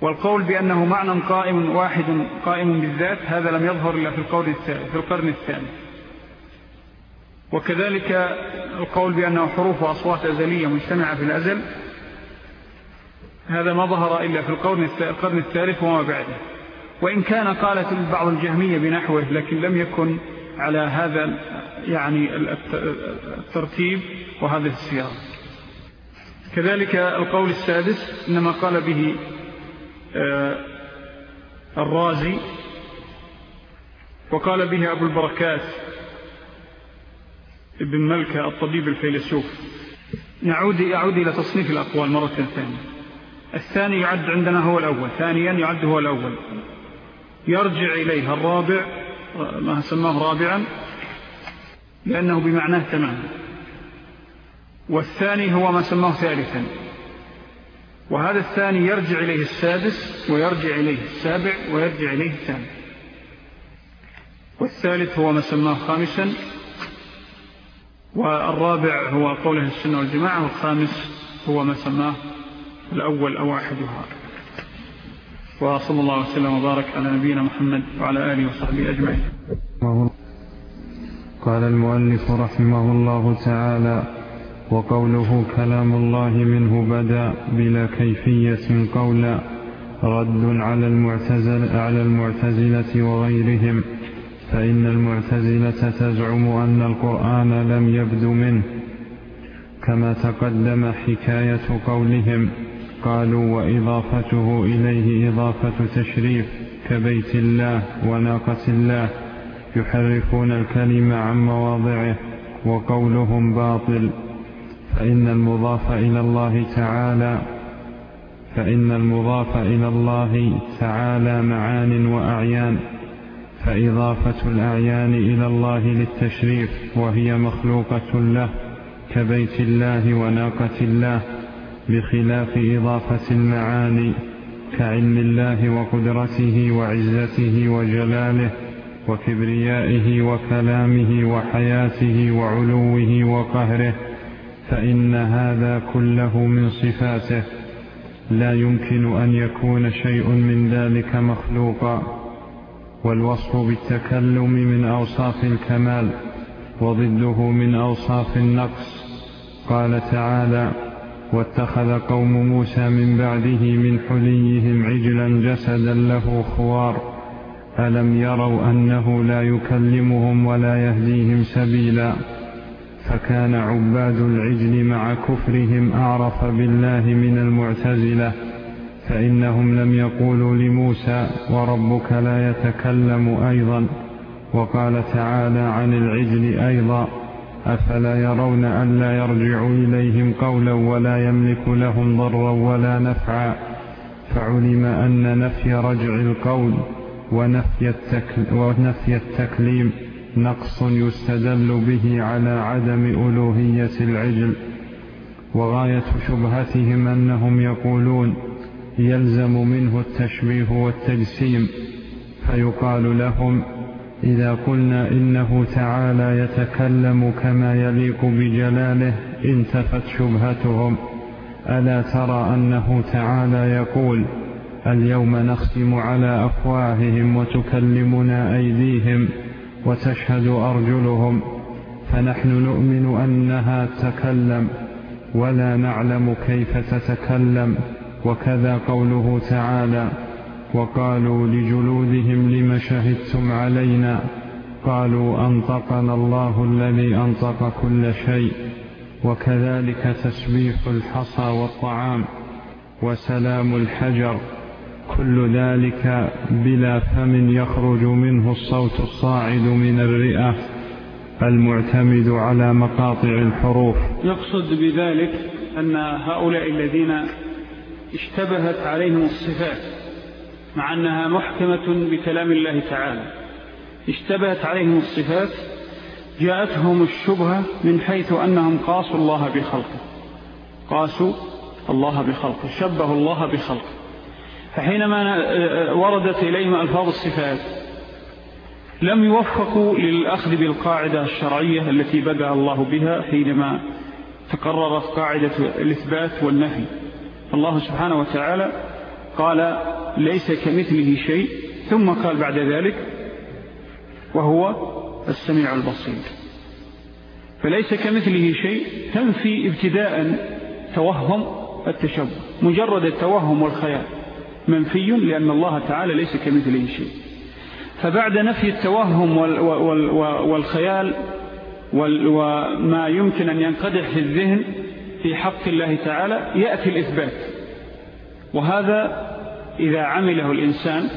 والقول بأنه معنى قائم واحد قائم بالذات هذا لم يظهر إلا في القول في القرن الثاني. وكذلك القول بأنه حروف وأصوات أزلية مجتمعة في الأزل هذا ما ظهر إلا في القرن الثالث وما بعده. وإن كان قالت بعض الجهمية بنحوه لكن لم يكن على هذا يعني الترتيب وهذا السياق. كذلك القول السادس إنما قال به الرازي وقال به أبو البركات ابن ملكة الطبيب الفيلسوف نعود يعود إلى تصنيف الأقوال مرة ثانية. الثاني يعد عندنا هو الأول ثانيا يعد هو الأول. يرجع إليه الرابع ما سماه رابعا لأنه بمعناه تماما. والثاني هو ما سماه ثالثا. وهذا الثاني يرجع إليه السادس ويرجع إليه السابع ويرجع إليه الثاني والثالث هو ما سماه خامسا والرابع هو قوله السنة والجماعة والخامس هو ما سماه الأول أو أحدها. وصلى الله وسلم وبارك على نبينا محمد وعلى آله وصحبه أجمعين. قال المؤلف رحمه الله تعالى وقوله كلام الله منه بدا بلا كيفية قولا رد على المعتزلة, على المعتزلة وغيرهم فإن المعتزلة تزعم أن القرآن لم يبد منه كما تقدم حكاية قولهم قالوا وإضافته إليه إضافة تشريف كبيت الله وناقة الله يحرفون الكلمة عن مواضعه وقولهم باطل. فإن المضاف إلى الله تعالى فإن المضاف إلى الله تعالى معان وأعيان فإضافة الأعيان إلى الله للتشريف وهي مخلوقة له كبيت الله وناقة الله بخلاف إضافة المعاني كعلم الله وقدرته وعزته وجلاله وكبريائه وكلامه وحياته وعلوه وقهره. فإن هذا كله من صفاته. لا يمكن أن يكون شيء من ذلك مخلوقا. والوصف بالتكلم من أوصاف الكمال وضده من أوصاف النقص. قال تعالى واتخذ قوم موسى من بعده من حليهم عجلا جسدا له خوار. ألم يروا أنه لا يكلمهم ولا يهديهم سبيلا. فكان عباد العجل مع كفرهم أعرف بالله من المعتزلة فإنهم لم يقولوا لموسى وربك لا يتكلم أيضا وقال تعالى عن العجل أيضا أفلا يرون أن لا يرجع إليهم قولا ولا يملك لهم ضرا ولا نفعا فعلم أن نفي رجع القول ونفي, ونفي التكليم. نقص يستدل به على عدم ألوهية العجل وغاية شبهتهم أنهم يقولون يلزم منه التشبيه والتجسيم فيقال لهم إذا قلنا إنه تعالى يتكلم كما يليق بجلاله انتفت شبهتهم. ألا ترى أنه تعالى يقول اليوم نختم على أفواههم وتكلمنا أيديهم؟ وتشهد أرجلهم فنحن نؤمن أنها تكلم ولا نعلم كيف تتكلم وكذا قوله تعالى وقالوا لجلودهم لم شهدتم علينا؟ قالوا أنطقنا الله الذي أنطق كل شيء وكذلك تسبيح الحصى والطعام وسلام الحجر. كل ذلك بلا فم يخرج منه الصوت الصاعد من الرئة المعتمد على مقاطع الحروف. يقصد بذلك أن هؤلاء الذين اشتبهت عليهم الصفات مع أنها محكمة بكلام الله تعالى اشتبهت عليهم الصفات جاءتهم الشبهة من حيث أنهم قاسوا الله بخلقه. قاسوا الله بخلقه شبهوا الله بخلقه. فحينما وردت إليهم ألفاظ الصفات لم يوفقوا للأخذ بالقاعدة الشرعية التي بدأ الله بها حينما تقررت قاعدة الإثبات والنفي الله سبحانه وتعالى قال ليس كمثله شيء. ثم قال بعد ذلك وهو السميع البصير. فليس كمثله شيء تنفي ابتداء توهم التشبه مجرد التوهم والخيال. منفي لأن الله تعالى ليس كمثله شيء. فبعد نفي التوهم والخيال وما يمكن أن ينقدح في الذهن في حق الله تعالى يأتي الإثبات. وهذا إذا عمله الإنسان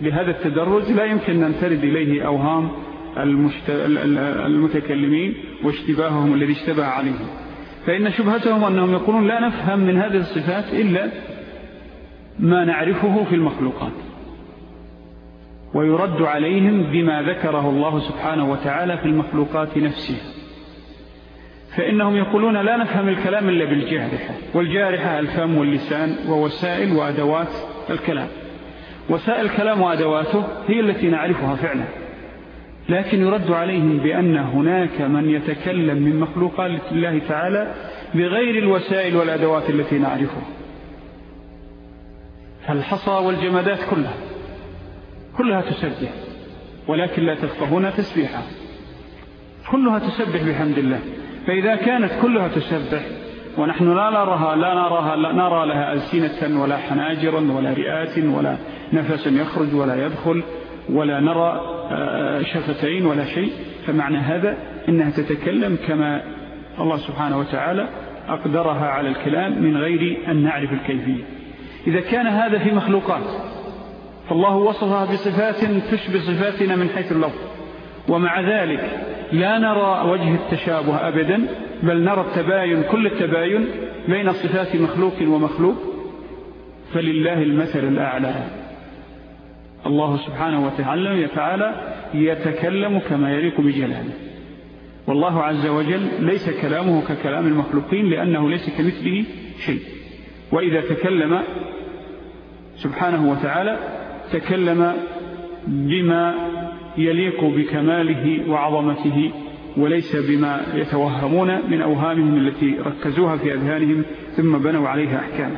بهذا التدرج لا يمكن أن ترد إليه أوهام المتكلمين واشتباههم الذي اشتبه عليهم. فإن شبهتهم أنهم يقولون لا نفهم من هذه الصفات إلا ما نعرفه في المخلوقات. ويرد عليهم بما ذكره الله سبحانه وتعالى في المخلوقات نفسها فإنهم يقولون لا نفهم الكلام إلا بالجارحة. والجارحة الفم واللسان ووسائل وأدوات الكلام. وسائل الكلام وأدواته هي التي نعرفها فعلا. لكن يرد عليهم بأن هناك من يتكلم من مخلوقات الله تعالى بغير الوسائل والأدوات التي نعرفها فالحصى والجمادات كلها كلها تسبح ولكن لا تفقهون تسبيحها كلها تسبح بحمد الله. فإذا كانت كلها تسبح ونحن لا نراها لا نراها لا نرى لها ألسنة ولا حناجرا ولا رئات ولا نفس يخرج ولا يدخل ولا نرى آه، شفتين ولا شيء. فمعنى هذا إنها تتكلم كما الله سبحانه وتعالى أقدرها على الكلام من غير أن نعرف الكيفية. إذا كان هذا في مخلوقات فالله وصفها بصفات تشبه صفاتنا من حيث اللفظ. ومع ذلك لا نرى وجه التشابه أبدا بل نرى التباين كل التباين بين صفات مخلوق ومخلوق. فلله المثل الأعلى. الله سبحانه وتعالى يتكلم كما يليق بجلاله. والله عز وجل ليس كلامه ككلام المخلوقين لأنه ليس كمثله شيء. وإذا تكلم سبحانه وتعالى تكلم بما يليق بكماله وعظمته وليس بما يتوهمون من أوهامهم التي ركزوها في أذهانهم ثم بنوا عليها أحكاما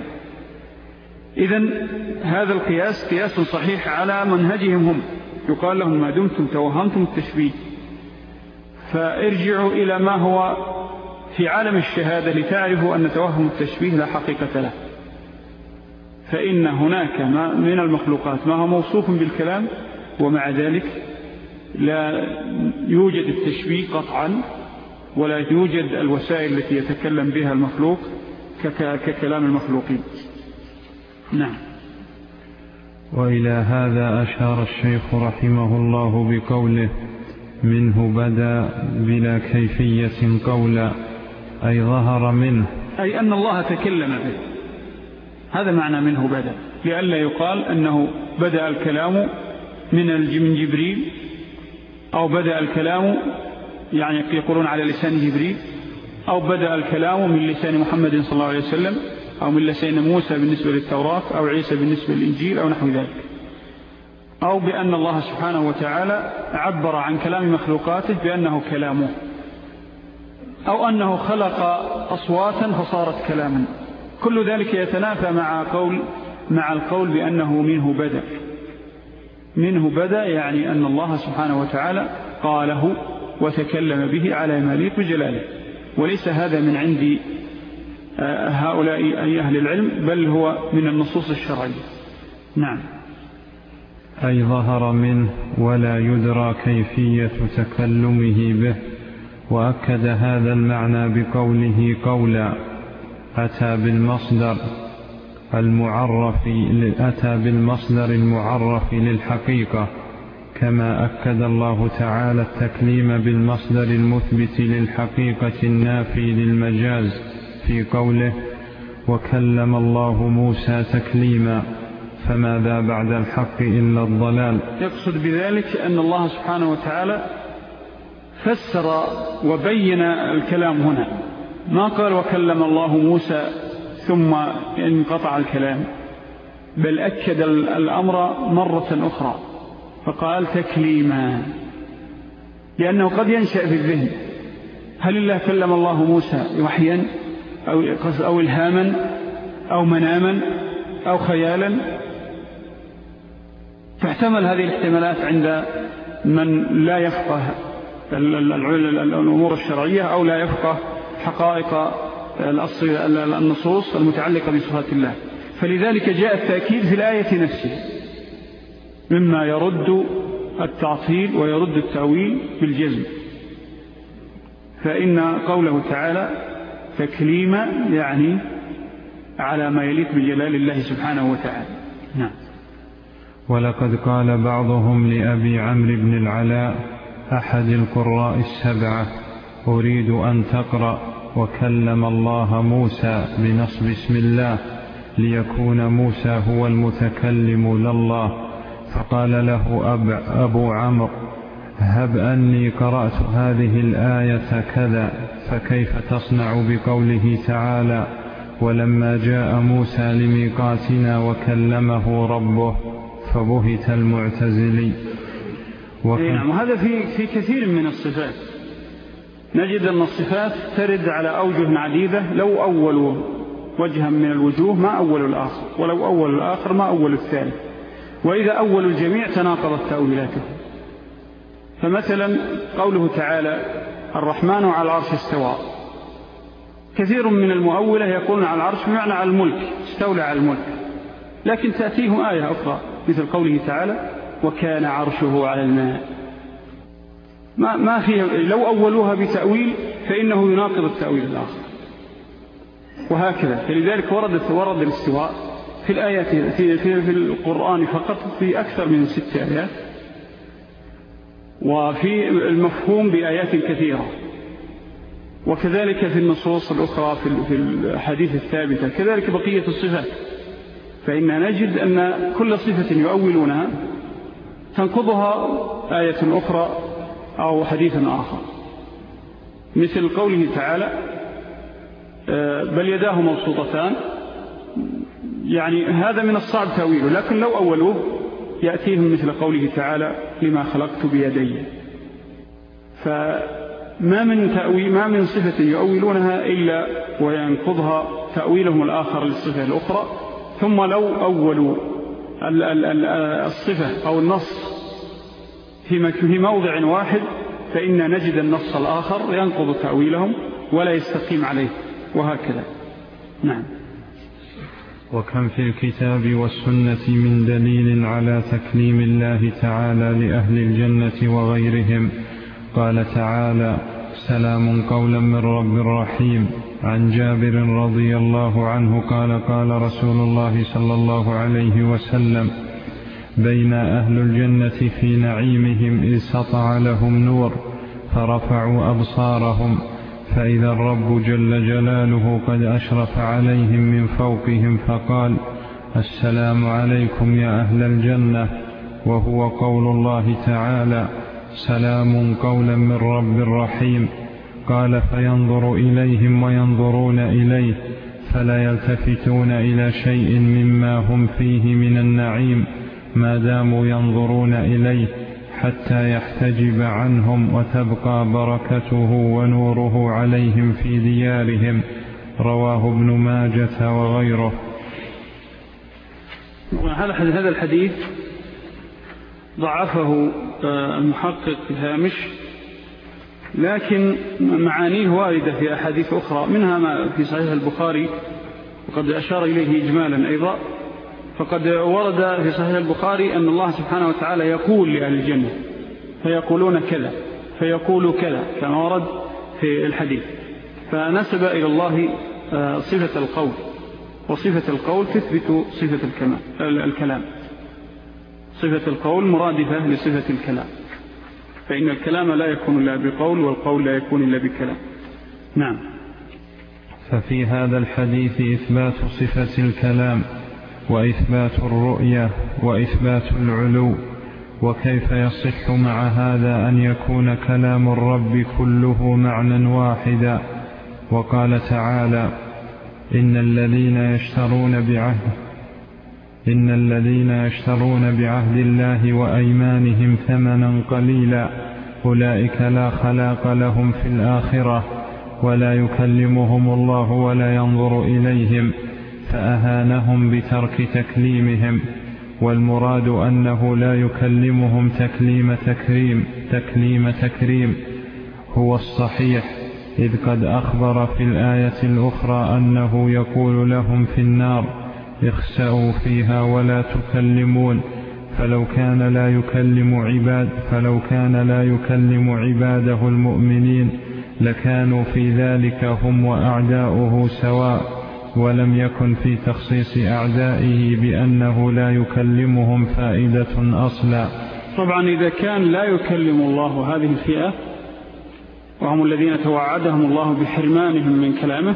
إذن هذا القياس قياس صحيح على منهجهم هم. يقال لهم ما دمتم توهمتم التشبيه. فارجعوا إلى ما هو في عالم الشهادة لتعرفوا أن توهم التشبيه لا حقيقة له. فإن هناك ما من المخلوقات ما هو موصوف بالكلام ومع ذلك لا يوجد التشبيه قطعا ولا يوجد الوسائل التي يتكلم بها المخلوق ككلام المخلوقين. نعم. وإلى هذا أشار الشيخ رحمه الله بقوله منه بدا بلا كيفية قولا أي ظهر منه. أي أن الله تكلم به. هذا معنى منه بدأ. لئلا يقال أنه بدأ الكلام من جبريل أو بدأ الكلام يعني يقولون على لسان جبريل أو بدأ الكلام من لسان محمد صلى الله عليه وسلم أو من لسان موسى بالنسبة للتوراة أو عيسى بالنسبة للإنجيل أو نحو ذلك. أو بأن الله سبحانه وتعالى عبر عن كلام مخلوقاته بأنه كلامه. أو أنه خلق أصواتا فصارت كلاما. كل ذلك يتنافى مع قول مع القول بأنه منه بدأ. منه بدأ يعني أن الله سبحانه وتعالى قاله وتكلم به على مليك بجلاله. وليس هذا من عند آه، هؤلاء أي أهل العلم بل هو من النصوص الشرعية. نعم. أي ظهر منه ولا يدرى كيفية تكلمه به وأكد هذا المعنى بقوله قولا. أتى بالمصدر المعرف أتى بالمصدر المعرف للحقيقة كما أكد الله تعالى التكليم بالمصدر المثبت للحقيقة النافي للمجاز في قوله وكلم الله موسى تكليما فماذا بعد الحق إلا الضلال؟ يقصد بذلك أن الله سبحانه وتعالى فسر وبين الكلام هنا. ما قال وكلم الله موسى ثم انقطع الكلام بل أكد الأمر مرة أخرى فقال تكليما لأنه قد ينشأ في الذهن هل الله كلم الله موسى وحيا أو, أو إلهاما أو مناما أو خيالا؟ تحتمل هذه الاحتمالات عند من لا يفقه الأمور الشرعية أو لا يفقه حقائق النصوص المتعلقة بصفات الله. فلذلك جاء التأكيد في الآية نفسه مما يرد التعطيل ويرد التأويل بالجزم. فإن قوله تعالى تكليما يعني على ما يليق بجلال الله سبحانه وتعالى. نعم. ولقد قال بعضهم لأبي عمرو بن العلاء أحد القراء السبعة. أريد أن تقرأ وكلم الله موسى بنصب اسم الله ليكون موسى هو المتكلم لله. فقال له أب أبو عمرو هب أني قرأت هذه الآية كذا فكيف تصنع بقوله تعالى ولما جاء موسى لميقاتنا وكلمه ربه فبهت المعتزلي نعم وهذا في, في كثير من الصفات. نجد أن الصفات ترد على أوجه عديدة لو أول وجها من الوجوه ما أول الآخر ولو أول الآخر ما أول الثالث وإذا أول الجميع تناقضت تأويلاته فمثلا قوله تعالى الرحمن على العرش استوى. كثير من المؤولة يقولون على العرش بمعنى على الملك استولى على الملك. لكن تأتيهم آية أخرى مثل قوله تعالى وكان عرشه على الماء. ما, ما فيها لو أولوها بتأويل فإنه يناقض التأويل الآخر. وهكذا. فلذلك وردت ورد الاستواء في الآيات في, في, في القرآن فقط في أكثر من ست آيات. وفي المفهوم بآيات كثيرة. وكذلك في النصوص الأخرى في الحديث الثابتة كذلك بقية الصفات. فإن نجد أن كل صفة يؤولونها تنقضها آية أخرى أو حديث آخر. مثل قوله تعالى آه، بل يداه مبسوطتان. يعني هذا من الصعب تأويله لكن لو أولوه يأتيهم مثل قوله تعالى لما خلقت بيدي. فما من تأويل ما من صفة يؤولونها إلا وينقضها تأويلهم الآخر للصفة الأخرى. ثم لو أولوا الصفة أو النص في موضع واحد فإن نجد النص الآخر ينقض تأويلهم ولا يستقيم عليه وهكذا. نعم. وكم في الكتاب والسنة من دليل على تكليم الله تعالى لأهل الجنة وغيرهم. قال تعالى سلام قولا من رب رحيم. عن جابر رضي الله عنه قال قال رسول الله صلى الله عليه وسلم بين أهل الجنة في نعيمهم إذ سطع لهم نور فرفعوا أبصارهم فإذا الرب جل جلاله قد أشرف عليهم من فوقهم فقال السلام عليكم يا أهل الجنة وهو قول الله تعالى سلام قولا من رب رحيم. قال فينظر إليهم وينظرون إليه فلا يلتفتون إلى شيء مما هم فيه من النعيم. ما داموا ينظرون إليه حتى يحتجب عنهم وتبقى بركته ونوره عليهم في ديارهم. رواه ابن ماجة وغيره. هذا الحديث ضعفه آه، المحقق الهامش لكن معانيه واردة في أحاديث أخرى منها ما في صحيح البخاري وقد أشار إليه إجمالا أيضا. فقد ورد في صحيح البخاري أن الله سبحانه وتعالى يقول لأهل الجنة فيقولون كذا فيقول كذا كما ورد في الحديث. فنسب إلى الله آه، صفة القول وصفة القول تثبت صفة الكلام. صفة القول مرادفة لصفة الكلام. فإن الكلام لا يكون إلا بقول والقول لا يكون إلا بكلام. نعم. ففي هذا الحديث إثبات صفة الكلام. وإثبات الرؤية وإثبات العلو وكيف يصح مع هذا أن يكون كلام الرب كله معنى واحدا وقال تعالى إن الذين يشترون بعهد إن الذين يشترون بعهد الله وأيمانهم ثمنا قليلا أولئك لا خلاق لهم في الآخرة ولا يكلمهم الله ولا ينظر إليهم. فأهانهم بترك تكليمهم والمراد أنه لا يكلمهم تكليم تكريم تكليم تكريم. هو الصحيح إذ قد أخبر في الآية الأخرى أنه يقول لهم في النار اخسأوا فيها ولا تكلمون. فلو كان لا يكلم عباد فلو كان لا يكلم عباده المؤمنين لكانوا في ذلك هم وأعداؤه سواء. ولم يكن في تخصيص أعدائه بأنه لا يكلمهم فائدة أصلا. طبعا إذا كان لا يكلم الله هذه الفئة وهم الذين توعدهم الله بحرمانهم من كلامه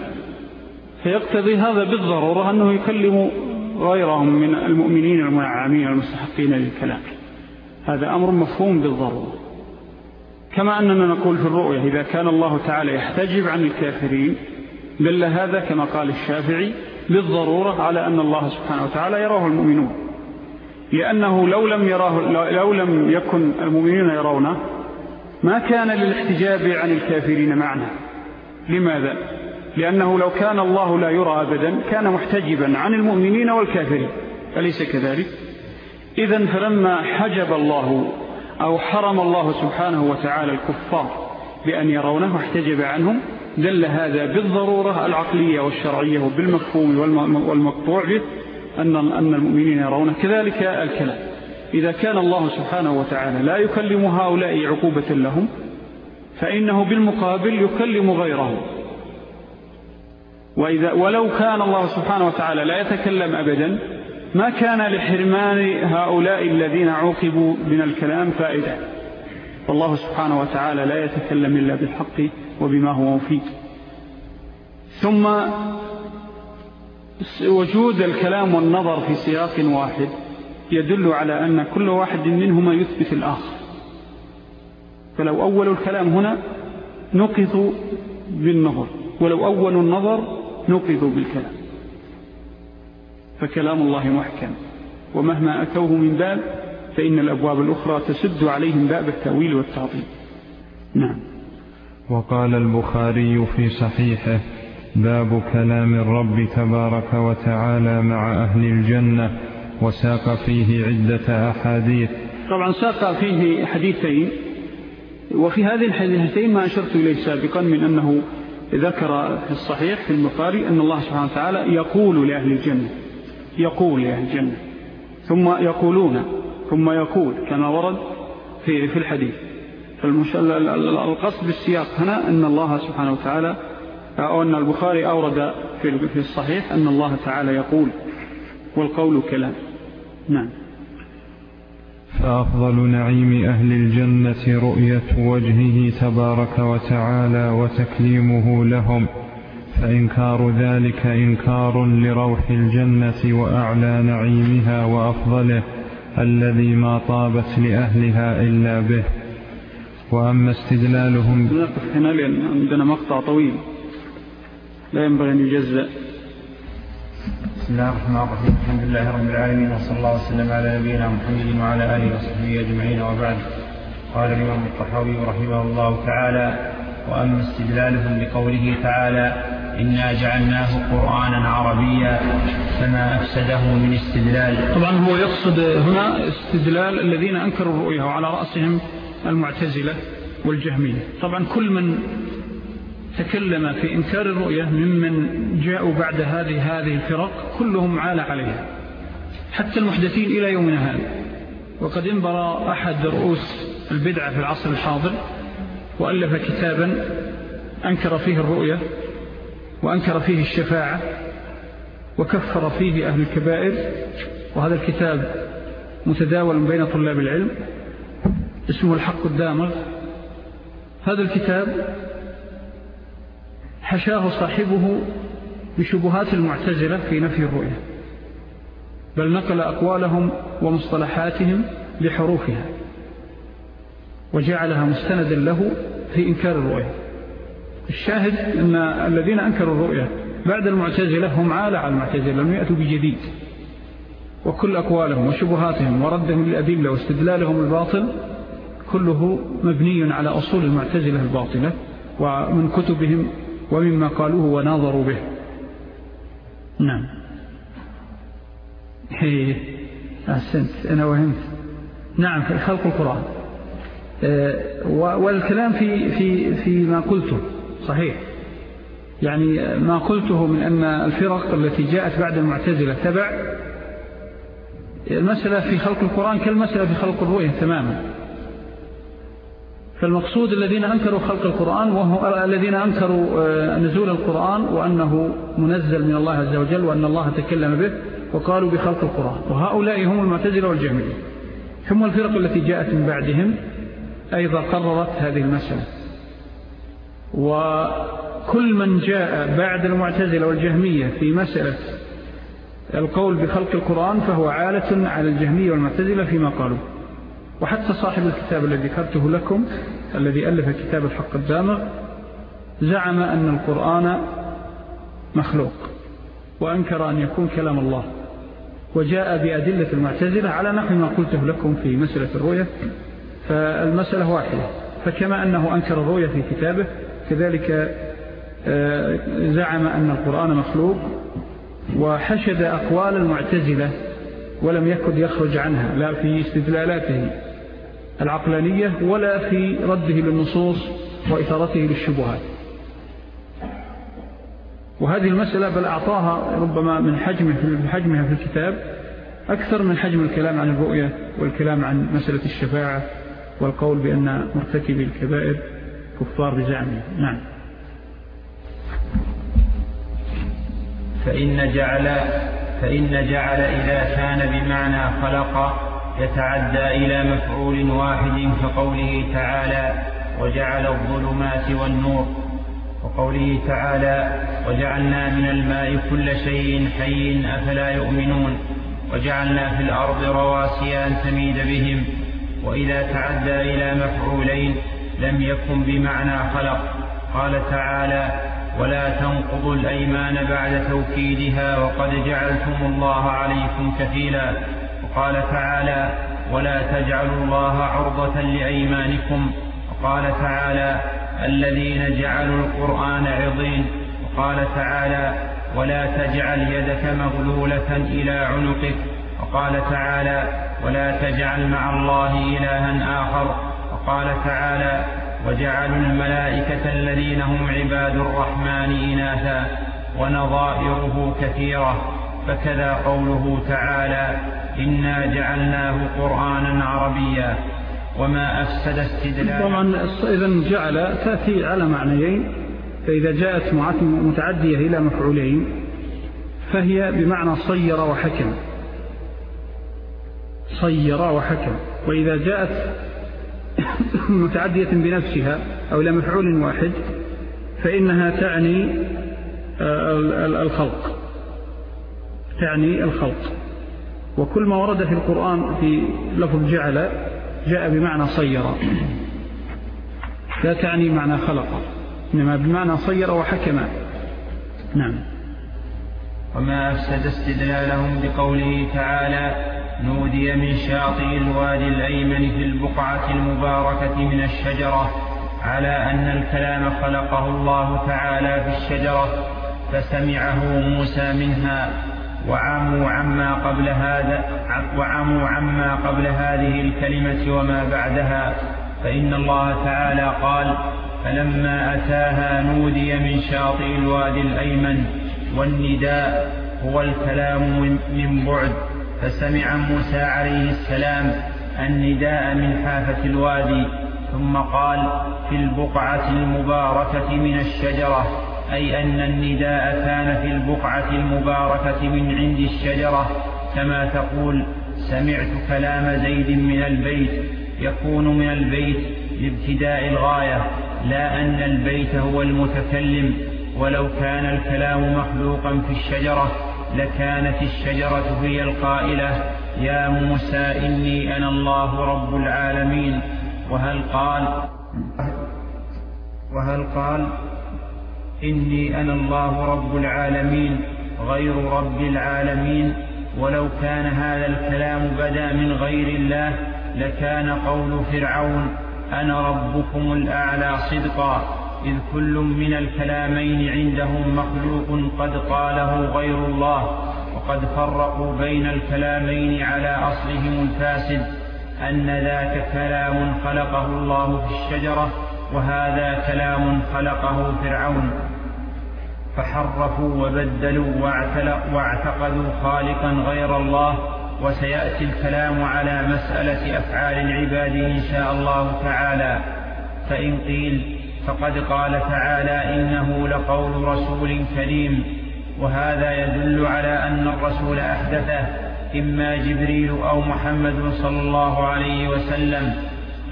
فيقتضي هذا بالضرورة أنه يكلم غيرهم من المؤمنين المنعمين المستحقين للكلام. هذا أمر مفهوم بالضرورة. كما أننا نقول في الرؤية إذا كان الله تعالى يحتجب عن الكافرين دل هذا كما قال الشافعي بالضرورة على أن الله سبحانه وتعالى يراه المؤمنون لأنه لو لم, يراه لو لم يكن المؤمنين يرونه ما كان للاحتجاب عن الكافرين معنا لماذا؟ لأنه لو كان الله لا يرى أبدا كان محتجبا عن المؤمنين والكافرين أليس كذلك؟ إذا فلما حجب الله أو حرم الله سبحانه وتعالى الكفار بأن يرونه واحتجب عنهم دل هذا بالضرورة العقلية والشرعية وبالمفهوم والمقطوع به أن أن المؤمنين يرونه كذلك الكلام. إذا كان الله سبحانه وتعالى لا يكلم هؤلاء عقوبة لهم فإنه بالمقابل يكلم غيرهم. وإذا ولو كان الله سبحانه وتعالى لا يتكلم أبدا ما كان لحرمان هؤلاء الذين عوقبوا من الكلام فائدة. والله سبحانه وتعالى لا يتكلم إلا بالحق وبما هو مفيد ثم وجود الكلام والنظر في سياق واحد يدل على أن كل واحد منهما يثبت الآخر. فلو أول الكلام هنا نقضوا بالنظر ولو أول النظر نقضوا بالكلام. فكلام الله محكم ومهما أتوه من باب فإن الأبواب الأخرى تسد عليهم باب التأويل والتعطيل. نعم. وقال البخاري في صحيحه باب كلام الرب تبارك وتعالى مع أهل الجنة وساق فيه عدة أحاديث. طبعا ساق فيه حديثين وفي هذه الحديثين ما أشرت إليه سابقا من أنه ذكر في الصحيح في البخاري أن الله سبحانه وتعالى يقول لأهل الجنة يقول لأهل الجنة ثم يقولون ثم يقول كما ورد في, في الحديث. القصد بالسياق هنا أن الله سبحانه وتعالى أو أن البخاري أورد في الصحيح أن الله تعالى يقول والقول كلام. نعم. فأفضل نعيم أهل الجنة رؤية وجهه تبارك وتعالى وتكليمه لهم فإنكار ذلك إنكار لروح الجنة وأعلى نعيمها وأفضله الذي ما طابت لأهلها إلا به. وأما استدلالهم نقف هنا لأن عندنا مقطع طويل. لا ينبغي أن يجزأ. بسم الله الرحمن الرحيم. الحمد لله رب العالمين وصلى الله وسلم على نبينا محمد وعلى آله وصحبه أجمعين وبعد. قال الإمام الطحاوي رحمه الله تعالى وأما استدلالهم بقوله تعالى إنا جعلناه قرآنا عربيا فما أفسده من استدلال. طبعا هو يقصد هنا استدلال الذين أنكروا الرؤية وعلى رأسهم المعتزلة والجهمية. طبعا كل من تكلم في إنكار الرؤية ممن جاءوا بعد هذه هذه الفرق كلهم عال عليها. حتى المحدثين إلى يومنا هذا. وقد انبرى أحد رؤوس البدعة في العصر الحاضر وألف كتابا أنكر فيه الرؤية وأنكر فيه الشفاعة وكفر فيه أهل الكبائر. وهذا الكتاب متداول بين طلاب العلم. اسمه الحق الدامغ. هذا الكتاب حشاه صاحبه بشبهات المعتزلة في نفي الرؤية بل نقل أقوالهم ومصطلحاتهم لحروفها وجعلها مستندا له في إنكار الرؤية. الشاهد أن الذين أنكروا الرؤية بعد المعتزلة هم عالة على المعتزلة لم يأتوا بجديد. وكل أقوالهم وشبهاتهم وردهم للأدلة واستدلالهم الباطل كله مبني على أصول المعتزلة الباطلة ومن كتبهم ومما قالوه وناظروا به. نعم. أحسنت أنا وهمت. نعم في خلق القرآن. آه، والكلام في, في, في ما قلته. صحيح. يعني ما قلته من أن الفرق التي جاءت بعد المعتزلة تبع المسألة في خلق القرآن كالمسألة في خلق الرؤية تماما. فالمقصود الذين أنكروا خلق القرآن وهو الذين أنكروا آه، نزول القرآن وأنه منزل من الله عز وجل وأن الله تكلم به وقالوا بخلق القرآن. وهؤلاء هم المعتزلة والجهمية ثم الفرق التي جاءت من بعدهم أيضا قررت هذه المسألة. وكل من جاء بعد المعتزلة والجهمية في مسألة القول بخلق القرآن فهو عالة على الجهمية والمعتزلة فيما قالوا. وحتى صاحب الكتاب الذي ذكرته لكم الذي ألف كتاب الحق الدامغ زعم أن القرآن مخلوق وأنكر أن يكون كلام الله وجاء بأدلة المعتزلة على نحو ما قلته لكم في مسألة الرؤية فالمسألة واحدة فكما أنه أنكر الرؤية في كتابه كذلك آه، زعم أن القرآن مخلوق وحشد أقوال المعتزلة ولم يكد يخرج عنها لا في استدلالاته. العقلانية ولا في رده للنصوص وإثارته للشبهات. وهذه المسألة بل أعطاها ربما من حجمها في الكتاب أكثر من حجم الكلام عن الرؤية والكلام عن مسألة الشفاعة والقول بأن مرتكب الكبائر كفار بزعمه. نعم. فإن جعل فإن جعل إذا كان بمعنى خلق يتعدى إلى مفعول واحد كقوله تعالى وجعل الظلمات والنور وقوله تعالى وجعلنا من الماء كل شيء حي أفلا يؤمنون وجعلنا في الأرض رواسي أن تميد بهم وإذا تعدى إلى مفعولين لم يكن بمعنى خلق. قال تعالى ولا تنقضوا الأيمان بعد توكيدها وقد جعلتم الله عليكم كفيلا. وقال تعالى ولا تجعلوا الله عرضة لأيمانكم وقال تعالى الذين جعلوا القرآن عظيم وقال تعالى ولا تجعل يدك مغلولة إلى عنقك وقال تعالى ولا تجعل مع الله إلها آخر وقال تعالى وجعلوا الملائكة الذين هم عباد الرحمن إناثا ونظائره كثيرة فكذا قوله تعالى إنا جعلناه قرآنا عربيا وما أفسد استدلال طبعا إذا جعل تأتي على معنيين فإذا جاءت متعدية إلى مفعولين فهي بمعنى صير وحكم. صير وحكم. وإذا جاءت متعدية بنفسها أو إلى مفعول واحد فإنها تعني آه، الخلق. تعني الخلق. وكل ما ورد في القرآن في لفظ جعل جاء بمعنى صير. لا تعني معنى خلق إنما بمعنى صير وحكم. نعم. وما أفسد استدلالهم بقوله تعالى نودي من شاطئ الوادي الأيمن في البقعة المباركة من الشجرة على أن الكلام خلقه الله تعالى في الشجرة فسمعه موسى منها. وعموا عما قبل هذا وعموا عما قبل هذه الكلمة وما بعدها. فإن الله تعالى قال فلما أتاها نودي من شاطئ الوادي الأيمن والنداء هو الكلام من بعد. فسمع موسى عليه السلام النداء من حافة الوادي ثم قال في البقعة المباركة من الشجرة. أي أن النداء كان في البقعة المباركة من عند الشجرة كما تقول سمعت كلام زيد من البيت يكون من البيت لابتداء الغاية لا أن البيت هو المتكلم. ولو كان الكلام مخلوقا في الشجرة لكانت الشجرة هي القائلة يا موسى إني أنا الله رب العالمين. وهل قال؟ وهل قال؟ إني أنا الله رب العالمين غير رب العالمين. ولو كان هذا الكلام بدا من غير الله لكان قول فرعون أنا ربكم الأعلى صدقا. إذ كل من الكلامين عندهم مخلوق قد قاله غير الله وقد فرقوا بين الكلامين على أصلهم الفاسد أن ذاك كلام خلقه الله في الشجرة وهذا كلام خلقه فرعون. فحرفوا وبدلوا واعتقدوا خالقا غير الله وسيأتي الكلام على مسألة أفعال العباد إن شاء الله تعالى. فإن قيل فقد قال تعالى إنه لقول رسول كريم. وهذا يدل على أن الرسول أحدثه إما جبريل أو محمد صلى الله عليه وسلم.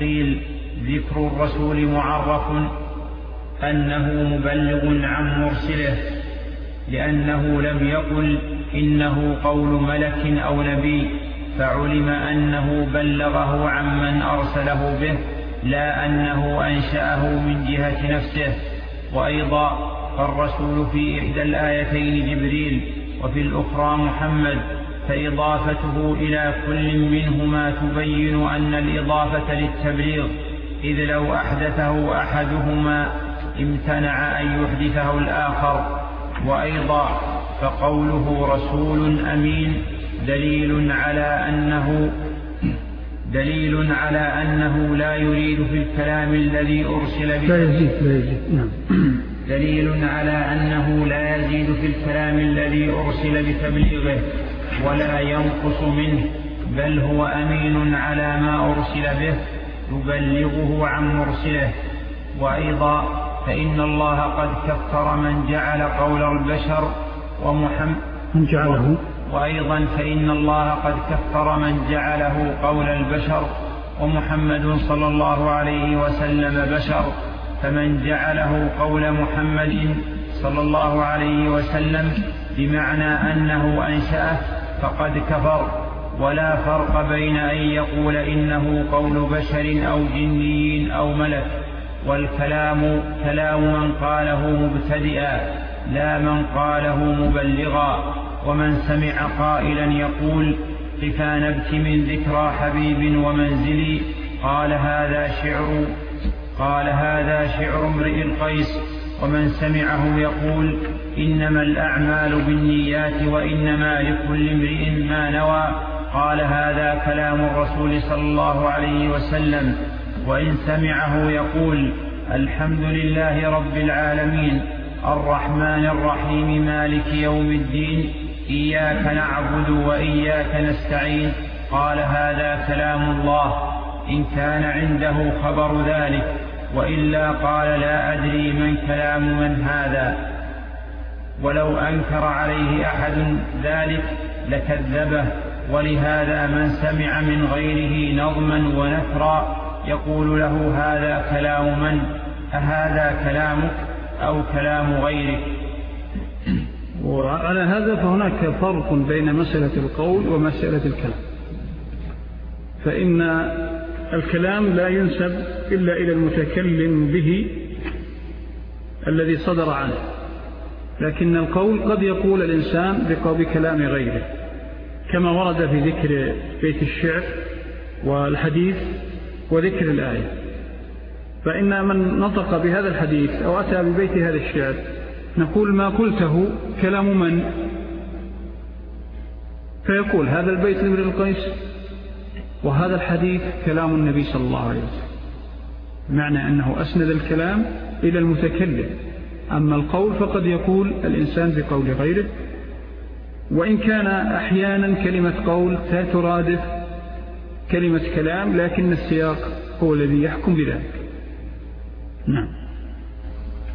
قيل ذكر الرسول معرف أنه مبلغ عن مرسله لأنه لم يقل إنه قول ملك أو نبي فعلم أنه بلغه عمن أرسله به لا أنه أنشأه من جهة نفسه. وأيضا فالرسول في إحدى الآيتين جبريل وفي الأخرى محمد فإضافته إلى كل منهما تبين أن الإضافة للتبليغ إذ لو أحدثه أحدهما امتنع أن يحدثه الآخر وأيضا فقوله رسول أمين دليل على أنه دليل على أنه لا يريد في الكلام الذي أرسل به. لا يزيد لا يزيد نعم. دليل على أنه لا يزيد في الكلام الذي أرسل بتبليغه ولا ينقص منه بل هو أمين على ما أرسل به يبلغه عن مرسله. وأيضا فإن الله قد كفر من جعل قول البشر ومحمد من جعله. وأيضا فإن الله قد كفر من جعله قول البشر ومحمد صلى الله عليه وسلم بشر فمن جعله قول محمد صلى الله عليه وسلم بمعنى أنه أنشأه فقد كفر. ولا فرق بين أن يقول إنه قول بشر أو جني أو ملك. والكلام كلام من قاله مبتدئا لا من قاله مبلغا. ومن سمع قائلا يقول قفا نبت من ذكرى حبيب ومنزلي. قال هذا شعر قال هذا شعر امرئ القيس. ومن سمعه يقول إنما الأعمال بالنيات وإنما لكل امرئ ما نوى. قال هذا كلام الرسول صلى الله عليه وسلم. وإن سمعه يقول الحمد لله رب العالمين الرحمن الرحيم مالك يوم الدين إياك نعبد وإياك نستعين قال هذا كلام الله إن كان عنده خبر ذلك وإلا قال لا أدري من كلام من هذا ولو أنكر عليه أحد ذلك لكذبه ولهذا من سمع من غيره نظما ونثرا يقول له هذا كلام من؟ أهذا كلامك أو كلام غيرك؟ وعلى هذا فهناك فرق بين مسألة القول ومسألة الكلام. فإن الكلام لا ينسب إلا إلى المتكلم به الذي صدر عنه. لكن القول قد يقول الإنسان بكلام غيره كما ورد في ذكر بيت الشعر والحديث وذكر الآية. فإن من نطق بهذا الحديث أو أتى ببيت هذا الشعر نقول ما قلته كلام من؟ فيقول هذا البيت لابن القيس وهذا الحديث كلام النبي صلى الله عليه وسلم. معنى أنه أسند الكلام إلى المتكلم. أما القول فقد يقول الإنسان بقول غيره. وإن كان أحيانا كلمة قول ترادف كلمة كلام لكن السياق هو الذي يحكم بذلك. نعم.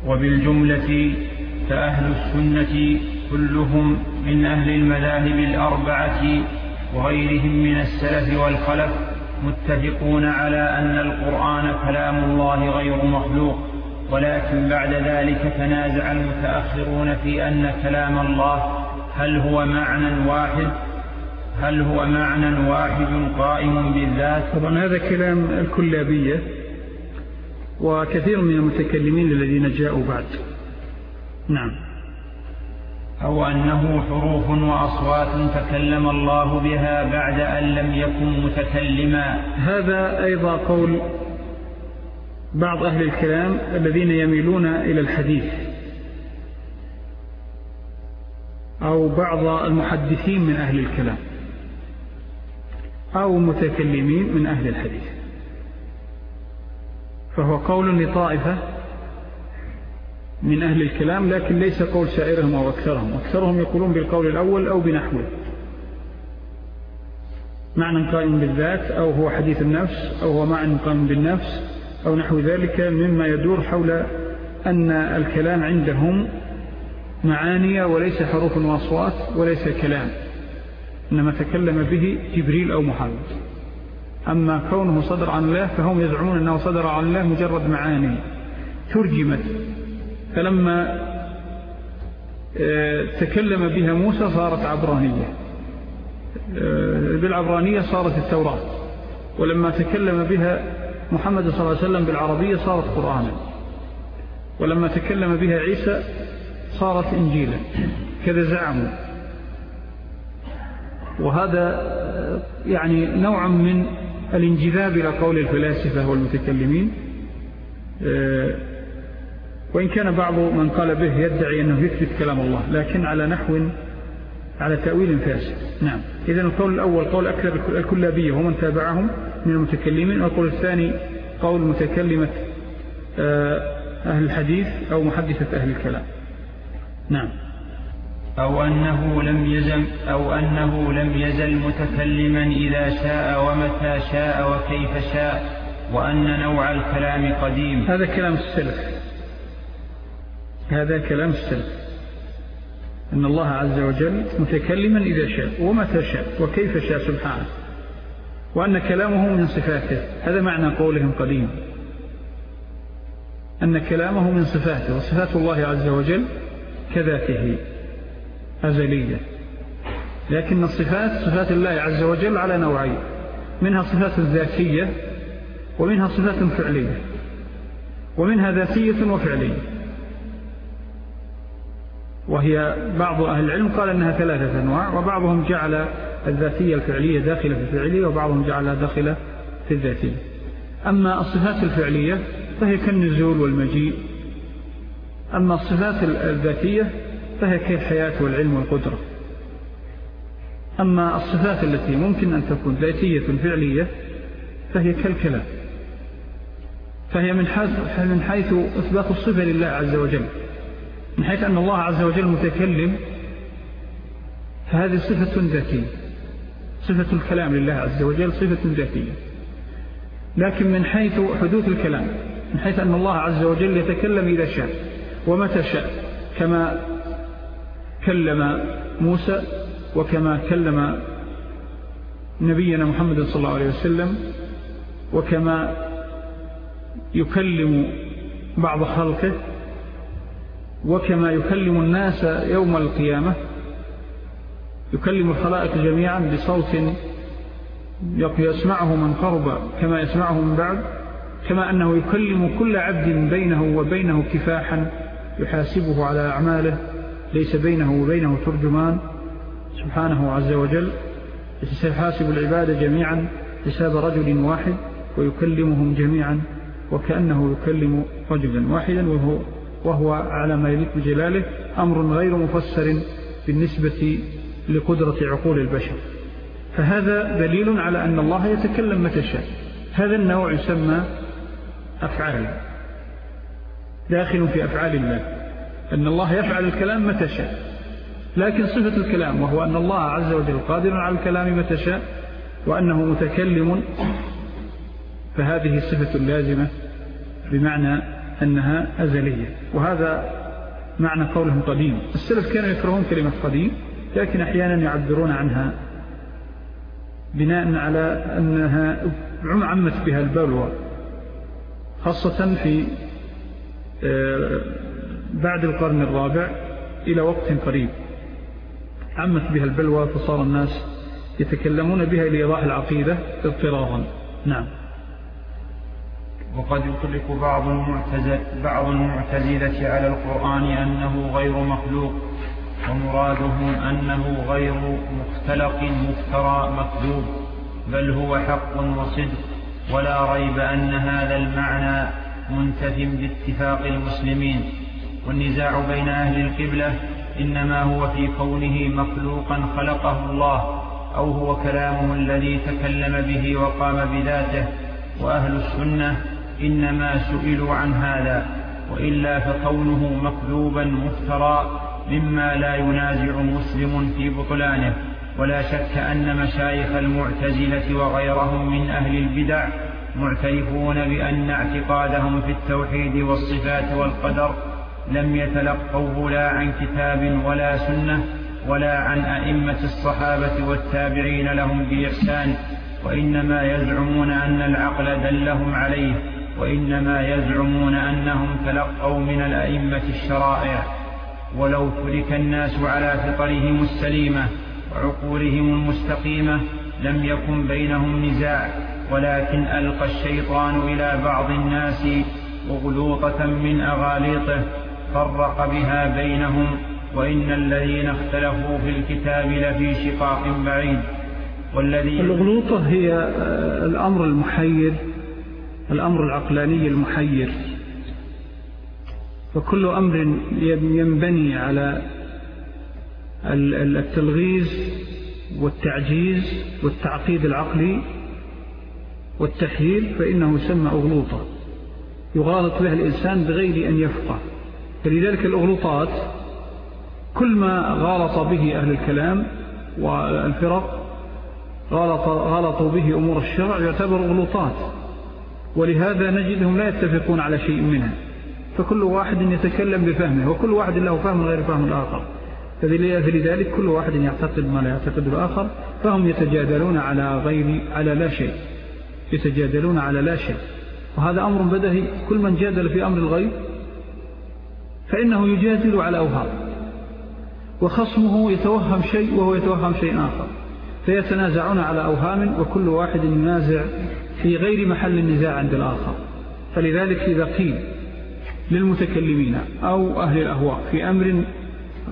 وبالجملة فأهل السنة كلهم من أهل المذاهب الأربعة وغيرهم من السلف والخلف متفقون على أن القرآن كلام الله غير مخلوق ولكن بعد ذلك تنازع المتأخرون في أن كلام الله هل هو معنى واحد هل هو معنى واحد قائم بالذات؟ طبعا هذا كلام الكلابية وكثير من المتكلمين الذين جاءوا بعد. نعم. أو أنه حروف وأصوات تكلم الله بها بعد أن لم يكن متكلما. هذا أيضا قول بعض أهل الكلام الذين يميلون إلى الحديث. أو بعض المحدثين من أهل الكلام. أو متكلمين من أهل الحديث. فهو قول لطائفة من أهل الكلام لكن ليس قول سائرهم أو أكثرهم. أكثرهم يقولون بالقول الأول أو بنحوه. معنى قائم بالذات أو هو حديث النفس أو هو معنى قائم بالنفس أو نحو ذلك مما يدور حول أن الكلام عندهم معاني وليس حروف وأصوات وليس كلام. إنما تكلم به جبريل أو محمد. أما كونه صدر عن الله فهم يزعمون أنه صدر عن الله مجرد معاني ترجمت. فلما آه، تكلم بها موسى صارت عبرانية. آه، بالعبرانية صارت التوراة. ولما تكلم بها محمد صلى الله عليه وسلم بالعربية صارت قرآنا. ولما تكلم بها عيسى صارت إنجيلا. كذا زعموا. وهذا آه، يعني نوع من الانجذاب إلى قول الفلاسفة والمتكلمين. وإن كان بعض من قال به يدعي أنه يثبت كلام الله لكن على نحو على تأويل فاسد. نعم. إذن القول الأول قول أكثر الكلابية ومن تابعهم من المتكلمين والقول الثاني قول متكلمة آه، أهل الحديث أو محدثة أهل الكلام. نعم. أو أنه لم يزل أو أنه لم يزل متكلما إذا شاء ومتى شاء وكيف شاء وأن نوع الكلام قديم. هذا كلام السلف. هذا كلام السلف. أن الله عز وجل متكلما إذا شاء ومتى شاء وكيف شاء سبحانه. وأن كلامه من صفاته. هذا معنى قولهم قديم. أن كلامه من صفاته وصفات الله عز وجل كذاته. أزلية. لكن الصفات صفات الله عز وجل على نوعين. منها صفات ذاتية ومنها صفات فعلية. ومنها ذاتية وفعلية. وهي بعض أهل العلم قال أنها ثلاثة أنواع وبعضهم جعل الذاتية الفعلية داخلة في الفعلية وبعضهم جعلها داخلة في الذاتية. أما الصفات الفعلية فهي كالنزول والمجيء. أما الصفات الذاتية فهي كالحياة والعلم والقدرة. أما الصفات التي ممكن أن تكون ذاتية فعلية فهي كالكلام. فهي من حيث, إثبات الصفة لله عز وجل. من حيث أن الله عز وجل متكلم فهذه صفة ذاتية. صفة الكلام لله عز وجل صفة ذاتية. لكن من حيث حدوث الكلام من حيث أن الله عز وجل يتكلم إذا شاء ومتى شاء كما كلم موسى وكما كلم نبينا محمد صلى الله عليه وسلم وكما يكلم بعض خلقه وكما يكلم الناس يوم القيامة. يكلم الخلائق جميعا بصوت يسمعه من قرب كما يسمعه من بعد كما أنه يكلم كل عبد بينه وبينه كفاحا يحاسبه على أعماله. ليس بينه وبينه ترجمان سبحانه عز وجل سيحاسب العباد جميعا حساب رجل واحد ويكلمهم جميعا وكأنه يكلم رجلا واحدا وهو, وهو على ما يليق بجلاله أمر غير مفسر بالنسبة لقدرة عقول البشر. فهذا دليل على أن الله يتكلم متى شاء. هذا النوع يسمى أفعال داخل في أفعال الله. أن الله يفعل الكلام متى شاء. لكن صفة الكلام وهو أن الله عز وجل قادر على الكلام متى شاء وأنه متكلم فهذه صفة لازمة بمعنى أنها أزلية. وهذا معنى قولهم قديم. السلف كانوا يكرهون كلمة قديم لكن أحيانا يعبرون عنها. بناء على أنها عمت بها البلوى خاصة في آه، بعد القرن الرابع إلى وقت قريب. عمت بها البلوى فصار الناس يتكلمون بها لإيضاح العقيدة اضطرارا. نعم. وقد يطلق بعض المعتزلة, بعض المعتزلة على القرآن أنه غير مخلوق ومراده أنه غير مختلق مفترى مكذوب بل هو حق وصدق. ولا ريب أن هذا المعنى منتف باتفاق المسلمين. والنزاع بين أهل القبلة إنما هو في كونه مخلوقا خلقه الله أو هو كلامه الذي تكلم به وقام بذاته وأهل السنة إنما سئلوا عن هذا وإلا فكونه مكذوبا مفترى مما لا ينازع مسلم في بطلانه ولا شك أن مشايخ المعتزلة وغيرهم من أهل البدع معترفون بأن اعتقادهم في التوحيد والصفات والقدر لم يتلقوه لا عن كتاب ولا سنة ولا عن أئمة الصحابة والتابعين لهم بإحسان وإنما يزعمون أن العقل دلهم عليه وإنما يزعمون أنهم تلقوا من الأئمة الشرائع. ولو ترك الناس على فطرهم السليمة وعقولهم المستقيمة لم يكن بينهم نزاع ولكن ألقى الشيطان إلى بعض الناس أغلوطة من أغاليطه. فرق بها بينهم وإن الذين اختلفوا في الكتاب لفي شقاق بعيد. والذي الأغلوطة هي الأمر المحير الأمر العقلاني المحير. فكل أمر ينبني على التلغيز والتعجيز والتعقيد العقلي والتحييل فإنه يسمى أغلوطة. يغالط بها الإنسان بغير أن يفقه. فلذلك الأغلوطات كل ما غالط به أهل الكلام والفرق غالطوا به أمور الشرع يعتبر أغلوطات ولهذا نجدهم لا يتفقون على شيء منها فكل واحد يتكلم بفهمه وكل واحد له فهم غير فهم الآخر فلذلك كل واحد يعتقد ما لا يعتقد الآخر فهم يتجادلون على غير على لا شيء يتجادلون على لا شيء وهذا أمر بدهي كل من جادل في أمر الغيب فإنه يجادل على أوهام وخصمه يتوهم شيء وهو يتوهم شيء آخر. فيتنازعون على أوهام وكل واحد ينازع في غير محل النزاع عند الآخر. فلذلك إذا قيل للمتكلمين أو أهل الأهواء في أمر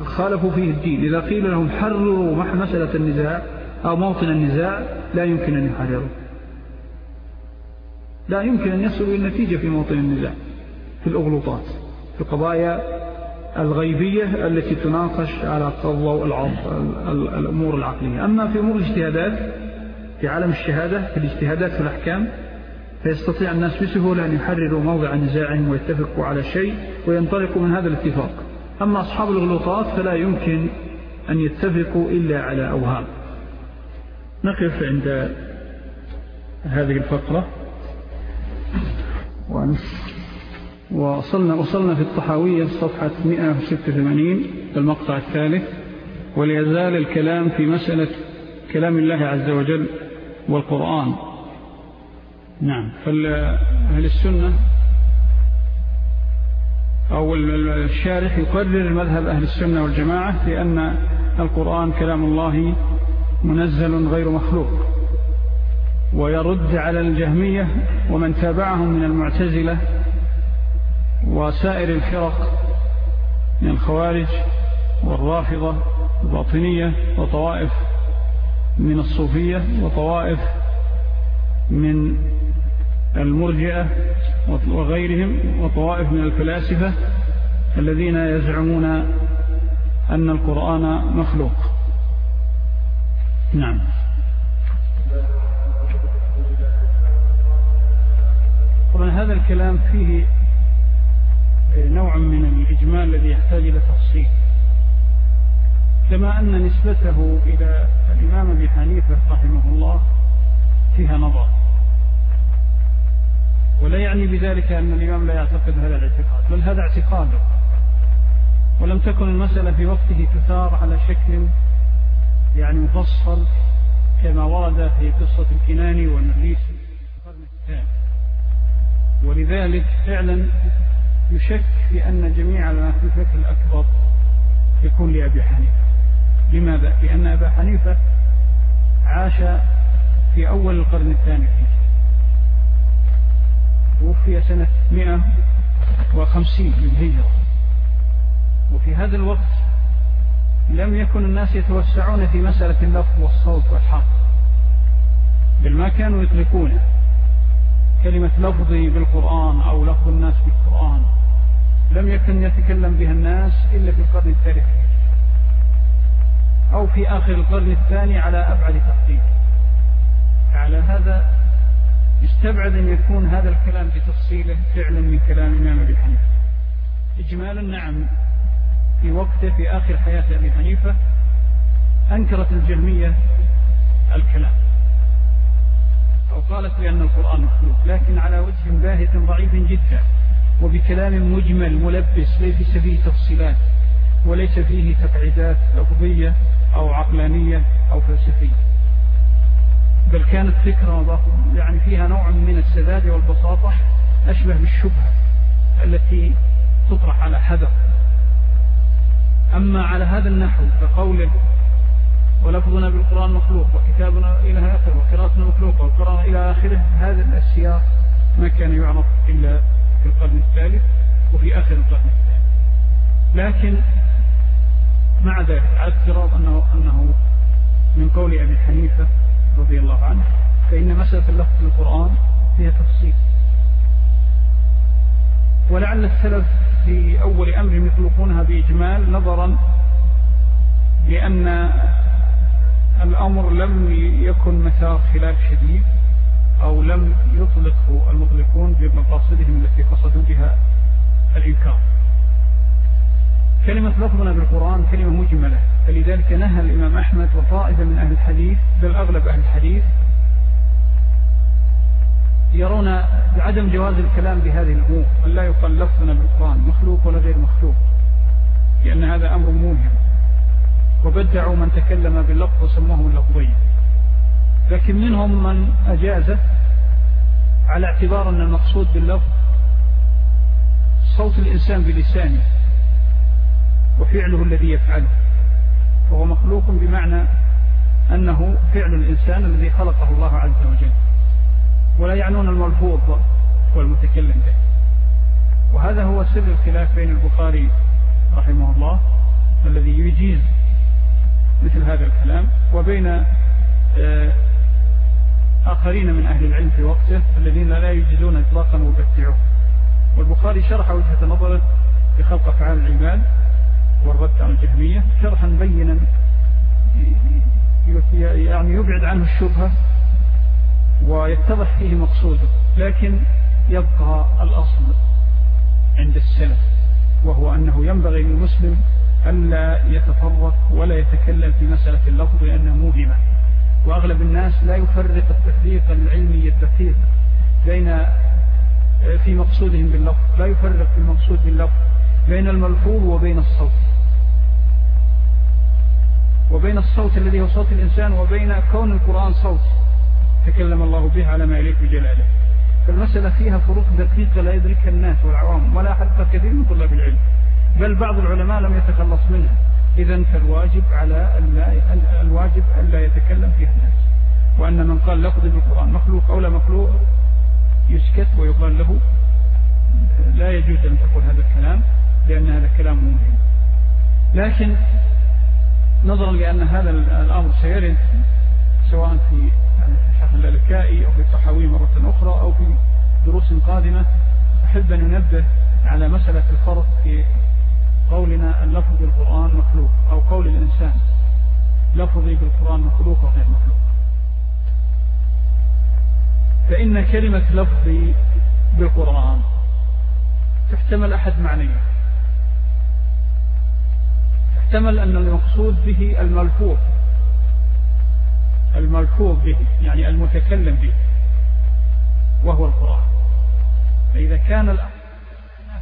خالفوا فيه الدين إذا قيل لهم حرروا مسألة النزاع أو موطن النزاع لا يمكن أن يحرروا. لا يمكن أن يصلوا النتيجة في موطن النزاع في الأغلوطات في القضايا الغيبية التي تناقش على قضوة الأمور العقلية. أما في أمور الاجتهادات في عالم الشهادة في الاجتهادات في الأحكام فيستطيع الناس بسهولة أن يحرروا موضع نزاعهم ويتفقوا على شيء وينطلقوا من هذا الاتفاق. أما أصحاب الغلطات فلا يمكن أن يتفقوا إلا على أوهام. نقف عند هذه الفقرة. وصلنا, وصلنا في الطحاوية صفحة 186 المقطع الثالث وليزال الكلام في مسألة كلام الله عز وجل والقرآن. نعم فالأهل السنة أو الشارح يقرر مذهب أهل السنة والجماعة لأن القرآن كلام الله منزل غير مخلوق ويرد على الجهمية ومن تابعهم من المعتزلة وسائر الفرق من الخوارج والرافضة الباطنية وطوائف من الصوفية وطوائف من المرجئة وغيرهم وطوائف من الفلاسفة الذين يزعمون أن القرآن مخلوق. نعم. طبعا هذا الكلام فيه نوع من الإجمال الذي يحتاج إلى تفصيل. كما أن نسبته إلى الإمام أبي حنيفة رحمه الله فيها نظر. ولا يعني بذلك أن الإمام لا يعتقد هذا الاعتقاد بل هذا اعتقاد. ولم تكن المسألة في وقته تثار على شكل يعني مفصل كما ورد في قصة الكناني الثاني. ولذلك فعلا يشك في أن جميع ما في الأكبر يكون لأبي حنيفة. لماذا؟ لأن أبا حنيفة عاش في أول القرن الثاني توفي سنة 150 للهجرة وفي هذا الوقت لم يكن الناس يتوسعون في مسألة اللفظ والصوت والحرف بل ما كانوا يطلقونه. كلمة لفظي بالقرآن أو لفظ الناس بالقرآن لم يكن يتكلم بها الناس إلا في القرن الثالث أو في آخر القرن الثاني على أبعد تقديم على هذا يستبعد أن يكون هذا الكلام بتفصيله فعلا من كلام الإمام أبي حنيفة. إجمالا نعم في وقته في آخر حياة أبي حنيفة أنكرت الجهمية الكلام. أو قالت بأن القرآن مخلوق لكن على وجه باهت ضعيف جدا وبكلام مجمل ملبس ليس فيه تفصيلات وليس فيه تبعيدات لفظية أو عقلانية أو فلسفية. بل كانت فكرة يعني فيها نوع من السذاجة والبساطة أشبه بالشبهة التي تطرح على حذر. أما على هذا النحو كقوله ولفظنا بالقرآن مخلوق وكتابنا إلى آخر وقراءتنا مخلوقة وقراءة إلى آخره هذا السياق ما كان يعرف إلا في القرن الثالث وفي آخر القرن الثالث. لكن مع ذلك على افتراض أنه, أنه من قول أبي حنيفة رضي الله عنه فإن مسألة اللفظ في القرآن فيها تفصيل. ولعل السلف في أول أمر يطلقونها بإجمال نظرا لأن الأمر لم يكن مثار خلاف شديد أو لم يطلقه المطلقون بمقاصدهم التي قصدوا بها الإنكار. كلمة لفظنا بالقرآن كلمة مجملة فلذلك نهى الإمام أحمد وطائفة من أهل الحديث بل أغلب أهل الحديث يرون بعدم جواز الكلام بهذه الأمور أن لا يقال لفظنا بالقرآن مخلوق ولا غير مخلوق لأن هذا أمر موهم وبدعوا من تكلم باللفظ وسموهم اللفظية لكن منهم من أجازه على اعتبار أن المقصود باللفظ صوت الإنسان بلسانه وفعله الذي يفعله. فهو مخلوق بمعنى أنه فعل الإنسان الذي خلقه الله عز وجل. ولا يعنون الملفوظ والمتكلم به. وهذا هو سر الخلاف بين البخاري رحمه الله الذي يجيز مثل هذا الكلام وبين آه، آخرين من أهل العلم في وقته الذين لا يجيزون إطلاقا وبدعوه والبخاري شرح وجهة نظره في خلق أفعال العباد والرد على الجهمية شرحا بينا يعني يبعد عنه الشبهة ويتضح فيه مقصوده لكن يبقى الأصل عند السلف وهو أنه ينبغي للمسلم ألا يتفرق ولا يتكلم في مسألة اللفظ لأنها موهمة. وأغلب الناس لا يفرق التفريق العلمي الدقيق بين في مقصودهم باللفظ. لا يفرق في المقصود باللفظ بين الملفوظ وبين الصوت. وبين الصوت الذي هو صوت الإنسان وبين كون القرآن صوت. تكلم الله به على ما يليق بجلاله. فالمسألة فيها فروق دقيقة لا يدركها الناس والعوام ولا حتى كثير من طلاب العلم. بل بعض العلماء لم يتخلص منها إذا فالواجب على الواجب أن لا يتكلم فيها الناس. وأن من قال لفظ بالقرآن مخلوق أو لا مخلوق يسكت ويقال له لا يجوز أن تقول هذا الكلام لأن هذا كلام مهم لكن نظرا لأن هذا الأمر سيرد سواء في الشيخ الألكائي أو في الطحاوي مرة أخرى أو في دروس قادمة أحب أن ننبه على مسألة الفرق في قولنا اللفظ بالقرآن مخلوق أو قول الإنسان. لفظي بالقرآن مخلوق وغير مخلوق. فإن كلمة لفظي بالقرآن تحتمل أحد معنيه تحتمل أن المقصود به الملفوظ. الملفوظ به يعني المتكلم به وهو القرآن. فإذا كان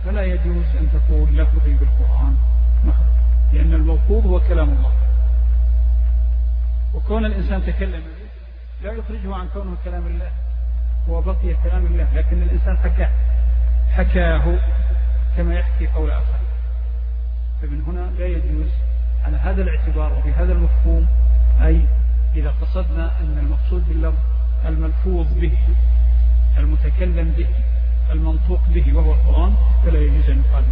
فلا يجوز أن تقول لفظي بالقرآن لأن الملفوظ هو كلام الله. وكون الإنسان تكلم لا يخرجه عن كونه كلام الله هو بقي كلام الله لكن الإنسان حكاه. حكاه كما يحكي قول آخر. فمن هنا لا يجوز على هذا الاعتبار وبهذا المفهوم أي إذا قصدنا أن المقصود باللفظ الملفوظ به المتكلم به المنطوق به وهو القرآن فلا يجوز أن يقال.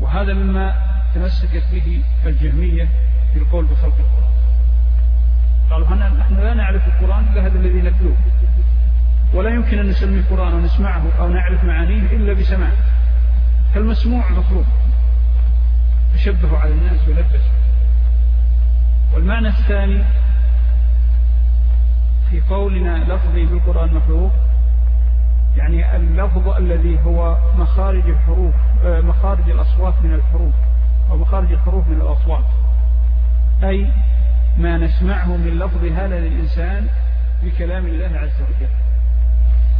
وهذا مما تمسكت به الجهمية في القول بخلق القرآن. قالوا نحن لا نعرف القرآن إلا هذا الذي نتلوه. ولا يمكن أن نسمي القرآن ونسمعه أو نعرف معانيه إلا بسماع فالمسموع مخلوق فشبهوا على الناس ولبسوا والمعنى الثاني في قولنا لفظي بالقرآن مخلوق يعني اللفظ الذي هو مخارج الحروف آه، مخارج الأصوات من الحروف أو مخارج الحروف من الأصوات. أي ما نسمعه من لفظ هذا الإنسان بكلام الله عز وجل.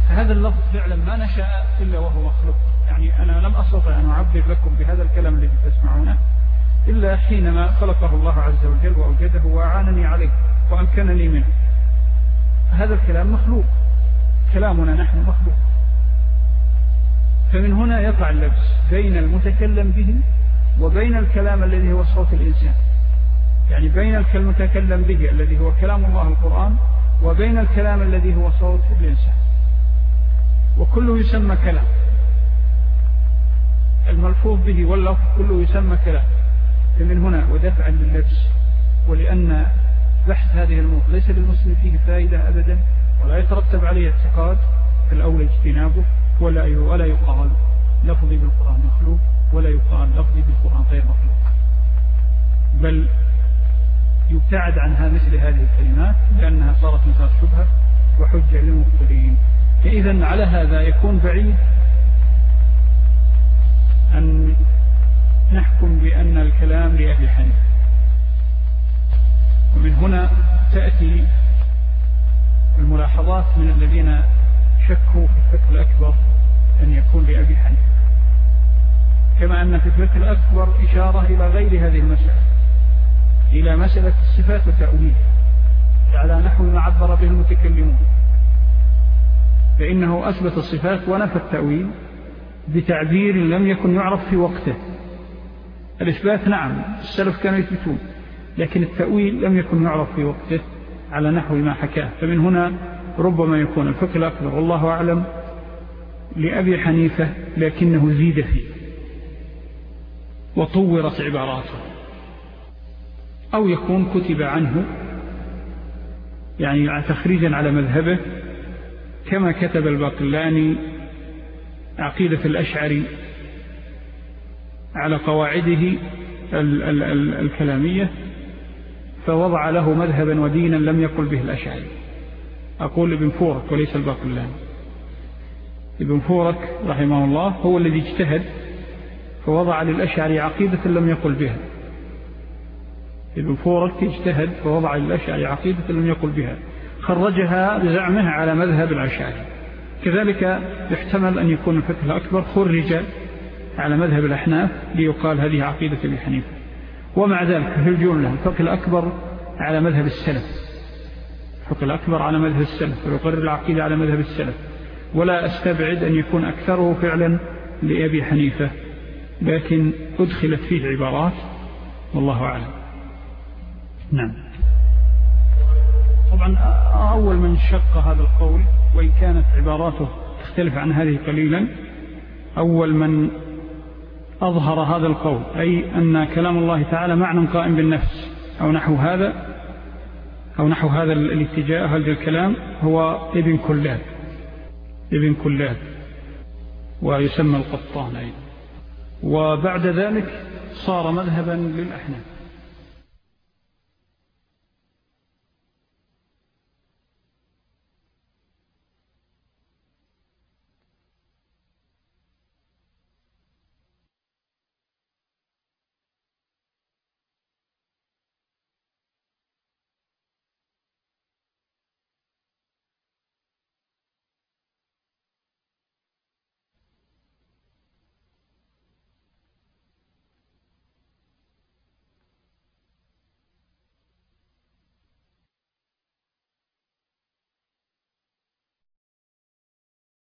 هذا اللفظ فعلا ما نشأ إلا وهو مخلوق. يعني أنا لم أستطع أن أعبر لكم بهذا الكلام الذي تسمعونه إلا حينما خلقه الله عز وجل وأوجده وأعانني عليه وأمكنني منه. هذا الكلام مخلوق. كلامنا نحن مخلوق فمن هنا يقع اللبس بين المتكلم به وبين الكلام الذي هو صوت الإنسان. يعني بين المتكلم به الذي هو كلام الله القرآن وبين الكلام الذي هو صوت الإنسان. وكله يسمى كلام. الملفوظ به واللفظ كله يسمى كلام. فمن هنا ودفعا للنفس ولأن بحث هذه الموت ليس للمسلم فيه فائدة أبدا. ولا يترتب عليه اعتقاد فالأولى اجتنابه ولا ولا يقال لفظي بالقرآن مخلوق ولا يقال لفظي بالقرآن غير مخلوق. بل يبتعد عنها مثل هذه الكلمات لأنها صارت مثال شبهة وحجة للمبتلين فإذا على هذا يكون بعيد أن نحكم بأن الكلام لأبي حنيفة ومن هنا تأتي الملاحظات من الذين شكوا في الفقه الأكبر أن يكون لأبي حنيفة. كما أن في الفقه الأكبر إشارة إلى غير هذه المسألة إلى مسألة الصفات والتأويل على نحو ما عبر به المتكلمون. فإنه أثبت الصفات ونفى التأويل بتعبير لم يكن يعرف في وقته. الإثبات نعم السلف كانوا يثبتون لكن التأويل لم يكن يعرف في وقته على نحو ما حكاه. فمن هنا ربما يكون الفقه الأكبر. والله أعلم لأبي حنيفة لكنه زيد فيه وطورت عباراته. أو يكون كتب عنه يعني تخريجا على مذهبه كما كتب الباقلاني عقيدة الأشعري على قواعده ال ال ال الكلامية فوضع له مذهبا ودينا لم يقل به الأشعري. أقول ابن فورك وليس الباقلاني ابن فورك رحمه الله هو الذي اجتهد فوضع للأشعري عقيدة لم يقل بها. ابن فورك اجتهد فوضع للأشعري عقيدة لم يقل بها. خرجها بزعمه على مذهب الأشعري كذلك يحتمل أن يكون الفقه الأكبر خرج على مذهب الأحناف ليقال هذه عقيدة ابن حنيفة ومع ذلك في الجملة الفقه الأكبر على مذهب السلف. الفقه الأكبر على مذهب السلف ويقرر العقيدة على مذهب السلف. ولا أستبعد أن يكون أكثره فعلا لأبي حنيفة لكن أدخلت فيه عبارات والله أعلم. نعم. طبعا أول من شق هذا القول وإن كانت عباراته تختلف عن هذه قليلا أول من أظهر هذا القول أي أن كلام الله تعالى معنى قائم بالنفس أو نحو هذا أو نحو هذا الاتجاه هذا الكلام هو ابن كلاب. ابن كلاب. ويسمى القطان أيضا. وبعد ذلك صار مذهبا للأحناف.